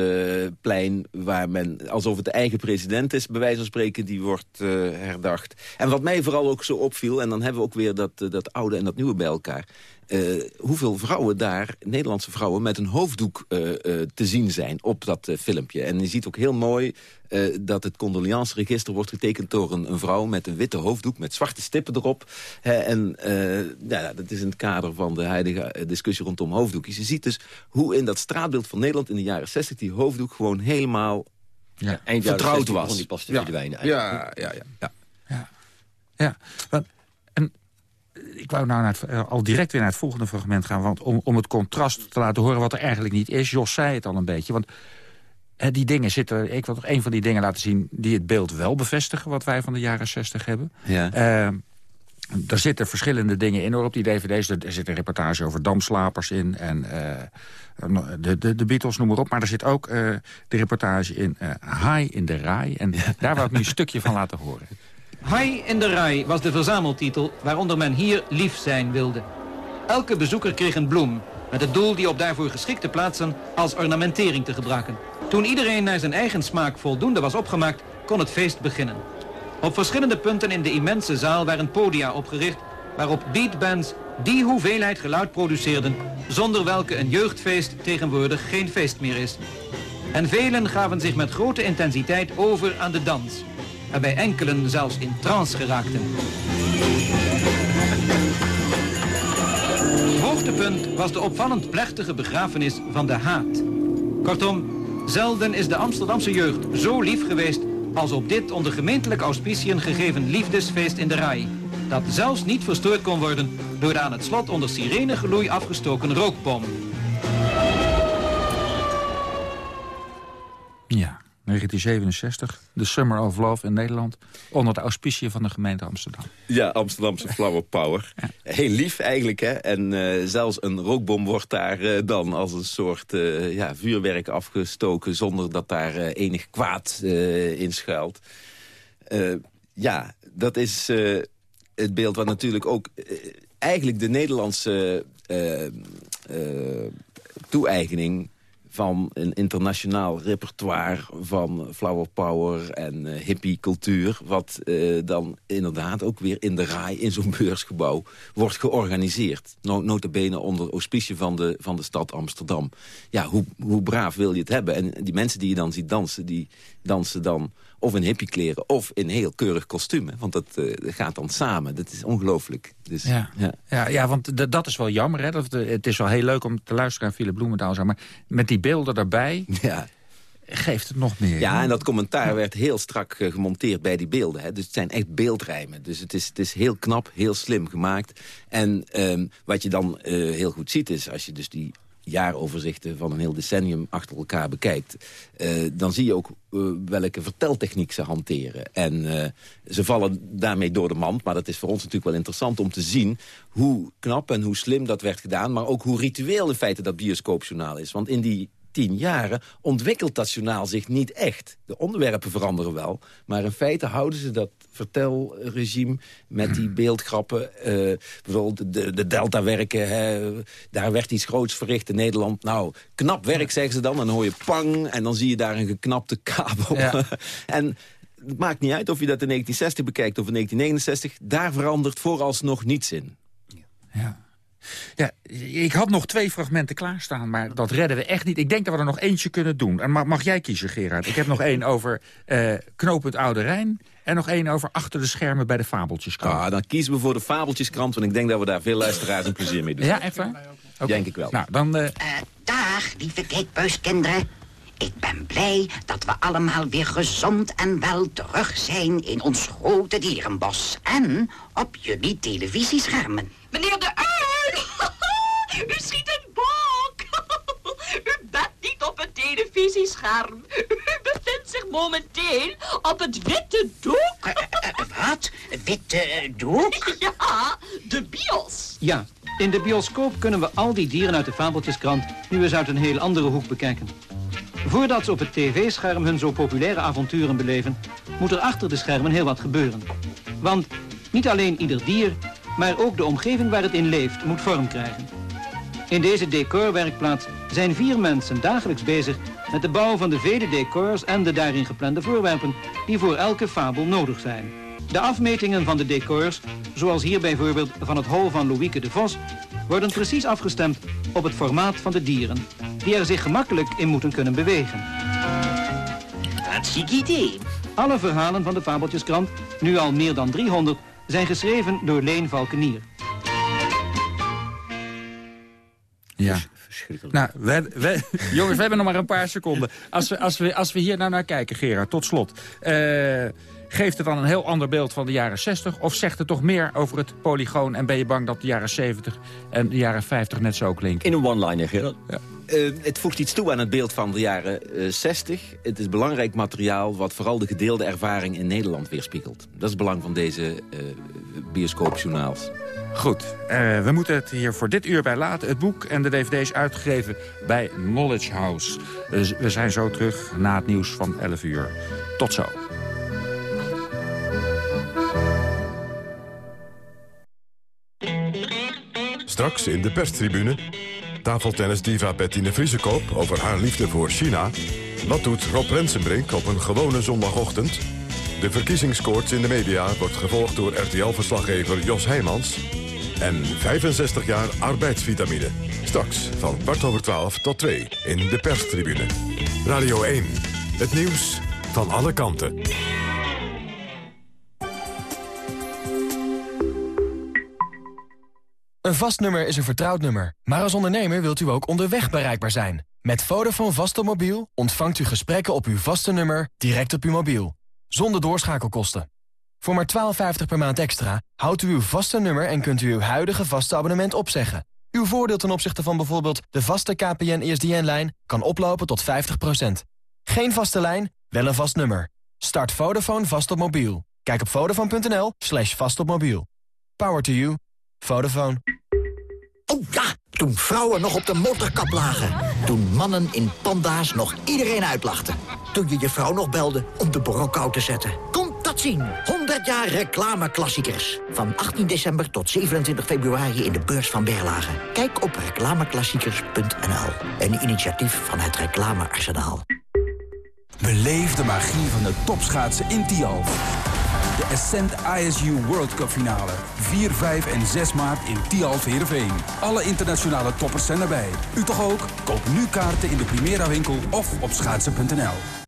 plein waar men... alsof het de eigen president is, bij wijze van spreken... die wordt herdacht. En wat mij vooral ook zo opviel... en dan hebben we ook weer dat, dat oude en dat nieuwe bij elkaar... eh, hoeveel vrouwen daar, Nederlandse vrouwen... met een hoofddoek eh, eh, te zien zijn op dat filmpje. En je ziet ook heel mooi eh, dat het condoleanceregister wordt getekend door een, een vrouw met een witte hoofddoek met zwarte stippen erop. Hè, en eh, ja, dat is in het kader van de huidige discussie rondom hoofddoekjes. Je ziet dus hoe in dat straatbeeld van Nederland in de jaren 60 die hoofddoek gewoon helemaal Ja, vertrouwd 60 was. die pas te ja. verdwijnen Ja, eigenlijk. ja, ja. Ja, want, en ik wou nou naar het, eh, al direct weer naar het volgende fragment gaan... Want om, om het contrast te laten horen wat er eigenlijk niet is. Jos zei het al een beetje, want die dingen zitten... Ik wil nog een van die dingen laten zien die het beeld wel bevestigen... wat wij van de jaren 60 hebben. Ja. Eh, er zitten verschillende dingen in hoor, op die dvd's. Er, zit een reportage over damslapers in. En eh, de, de, de Beatles, noem maar op. Maar er zit ook de reportage in High in de Rai. En daar wou ik nu een stukje van laten horen. <laughs> Hai in de Rai was de verzameltitel waaronder men hier lief zijn wilde. Elke bezoeker kreeg een bloem met het doel die op daarvoor geschikte plaatsen als ornamentering te gebruiken. Toen iedereen naar zijn eigen smaak voldoende was opgemaakt, kon het feest beginnen. Op verschillende punten in de immense zaal waren podia opgericht waarop beatbands die hoeveelheid geluid produceerden zonder welke een jeugdfeest tegenwoordig geen feest meer is. En velen gaven zich met grote intensiteit over aan de dans, waarbij enkelen zelfs in trance geraakten. Hoogtepunt was de opvallend plechtige begrafenis van de haat. Kortom, zelden is de Amsterdamse jeugd zo lief geweest als op dit onder gemeentelijk auspiciën gegeven liefdesfeest in de Rai. Dat zelfs niet verstoord kon worden door de aan het slot onder sirenegeloei afgestoken rookbom. Ja, 1967, de Summer of Love in Nederland... onder de auspiciën van de gemeente Amsterdam. Ja, Amsterdamse flower power. Heel lief eigenlijk, hè. En eh, zelfs een rookbom wordt daar eh, dan als een soort eh, ja, vuurwerk afgestoken... zonder dat daar enig kwaad in schuilt. Ja, dat is het beeld wat natuurlijk ook... eigenlijk de Nederlandse toe-eigening van een internationaal repertoire van flower power en eh, hippie cultuur... wat eh, dan inderdaad ook weer in de raai in zo'n beursgebouw wordt georganiseerd. No notabene onder auspicie van de, van de stad Amsterdam. Ja, hoe, hoe braaf wil je het hebben? En die mensen die je dan ziet dansen, die dansen dan of in hippiekleren of in heel keurig kostuum. Want dat eh, gaat dan samen. Dat is ongelooflijk. Dus, Ja. ja. Ja, ja want dat is wel jammer. Hè? Dat, eh, het is wel heel leuk om te luisteren aan Philip Bloemendaal. Zeg maar met die beelden daarbij... <laughs> Ja. geeft het nog meer. Ja, en dat commentaar werd heel strak eh, gemonteerd bij die beelden. Hè. Dus het zijn echt beeldrijmen. Dus het is, het is heel knap, heel slim gemaakt. En ehm, wat je dan heel goed ziet is, als je dus die jaaroverzichten van een heel decennium achter elkaar bekijkt... Uh, dan zie je ook uh, welke verteltechniek ze hanteren. En uh, ze vallen daarmee door de mand, maar dat is voor ons natuurlijk wel interessant om te zien... hoe knap en hoe slim dat werd gedaan, maar ook hoe ritueel in feite dat bioscoopjournaal is. Want in die tien jaren ontwikkelt dat journaal zich niet echt. De onderwerpen veranderen wel, maar in feite houden ze dat vertelregime met die beeldgrappen. Uh, bijvoorbeeld de, de Delta-werken, daar werd iets groots verricht in Nederland. Nou, knap werk, zeggen ze dan. En dan hoor je pang en dan zie je daar een geknapte kabel. Ja. <laughs> en het maakt niet uit of je dat in 1960 bekijkt of in 1969. Daar verandert vooralsnog niets in. Ja. Ja, ik had nog twee fragmenten klaarstaan, maar dat redden we echt niet. Ik denk dat we er nog eentje kunnen doen. En mag, mag jij kiezen, Gerard? Ik heb nog één over uh, knooppunt Oude Rijn... en nog één over achter de schermen bij de Fabeltjeskrant. Ah, dan kiezen we voor de Fabeltjeskrant... want ik denk dat we daar veel luisteraars een plezier mee doen. Ja, echt waar? Okay. Denk ik wel. Nou, dan... Uh... Uh, dag, lieve kijkbuiskinderen. Ik ben blij dat we allemaal weer gezond en wel terug zijn... in ons grote dierenbos en op jullie televisieschermen. Meneer de! U schiet een bok! <laughs> U bent niet op een televisiescherm. U bevindt zich momenteel op het witte doek. Uh, uh, wat? Witte doek? <laughs> Ja, de bios. Ja, in de bioscoop kunnen we al die dieren uit de Fabeltjeskrant... nu eens uit een heel andere hoek bekijken. Voordat ze op het tv-scherm hun zo populaire avonturen beleven... moet er achter de schermen heel wat gebeuren. Want niet alleen ieder dier, maar ook de omgeving waar het in leeft moet vorm krijgen. In deze decorwerkplaats zijn vier mensen dagelijks bezig met de bouw van de vele decors en de daarin geplande voorwerpen die voor elke fabel nodig zijn. De afmetingen van de decors, zoals hier bijvoorbeeld van het hol van Louieke de Vos, worden precies afgestemd op het formaat van de dieren, die er zich gemakkelijk in moeten kunnen bewegen. Hartstikke idee. Alle verhalen van de Fabeltjeskrant, nu al meer dan 300, zijn geschreven door Leen Valkenier. Ja. Nou, we, we, <laughs> jongens, we hebben nog maar een paar seconden. Als we, als we, als we hier nou naar kijken, Gerard, tot slot. Uh, geeft het dan een heel ander beeld van de jaren 60? Of zegt het toch meer over het polygoon... en ben je bang dat de jaren 70 en de jaren 50 net zo klinken? In een one-liner, Gerard. Ja. Uh, het voegt iets toe aan het beeld van de jaren uh, 60. Het is belangrijk materiaal wat vooral de gedeelde ervaring in Nederland weerspiegelt. Dat is het belang van deze uh, bioscoopjournaals. Goed, uh, we moeten het hier voor dit uur bij laten. Het boek en de dvd's uitgegeven bij Knowledge House. Dus we zijn zo terug na het nieuws van 11 uur. Tot zo. Straks in de perstribune... tafeltennisdiva Bettine Vriesekoop over haar liefde voor China. Wat doet Rob Rensenbrink op een gewone zondagochtend... De verkiezingskoorts in de media wordt gevolgd door RTL-verslaggever Jos Heijmans. En 65 jaar arbeidsvitamine. Straks van kwart over 12 tot 2 in de perstribune. Radio 1. Het nieuws van alle kanten. Een vast nummer is een vertrouwd nummer. Maar als ondernemer wilt u ook onderweg bereikbaar zijn. Met Vodafone Vastomobiel ontvangt u gesprekken op uw vaste nummer direct op uw mobiel zonder doorschakelkosten. Voor maar 12,50 per maand extra houdt u uw vaste nummer... en kunt u uw huidige vaste abonnement opzeggen. Uw voordeel ten opzichte van bijvoorbeeld de vaste KPN-ESDN-lijn... kan oplopen tot 50%. Geen vaste lijn, wel een vast nummer. Start Vodafone vast op mobiel. Kijk op vodafone.nl slash vast op mobiel. Power to you. Vodafone. Oh ja, toen vrouwen nog op de motorkap lagen. Toen mannen in panda's nog iedereen uitlachten. Toen je je vrouw nog belde om de borrelkou te zetten. Komt dat zien. 100 jaar reclameklassiekers. Van 18 december tot 27 februari in de beurs van Berlage. Kijk op reclameklassiekers.nl. Een initiatief van het Reclamearsenaal. Beleef de magie van de topschaatsen in Tialf. De Ascent ISU World Cup finale. 4, 5 en 6 maart in Tialf Heerenveen. Alle internationale toppers zijn erbij. U toch ook? Koop nu kaarten in de Primera winkel of op schaatsen.nl.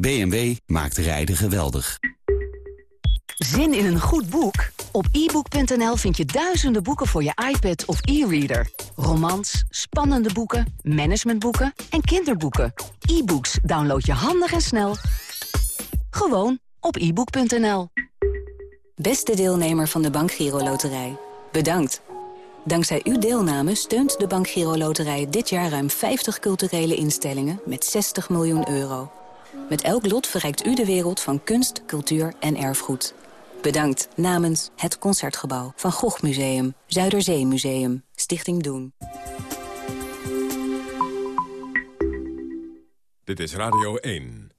BMW maakt rijden geweldig. Zin in een goed boek? Op ebook.nl vind je duizenden boeken voor je iPad of e-reader. Romans, spannende boeken, managementboeken en kinderboeken. E-books download je handig en snel. Gewoon op ebook.nl. Beste deelnemer van de Bank Giro Loterij. Bedankt. Dankzij uw deelname steunt de Bank Giro Loterij dit jaar ruim 50 culturele instellingen met 60 miljoen euro. Met elk lot verrijkt u de wereld van kunst, cultuur en erfgoed. Bedankt namens het Concertgebouw van Gogh Museum, Zuiderzeemuseum, Stichting Doen. Dit is Radio 1.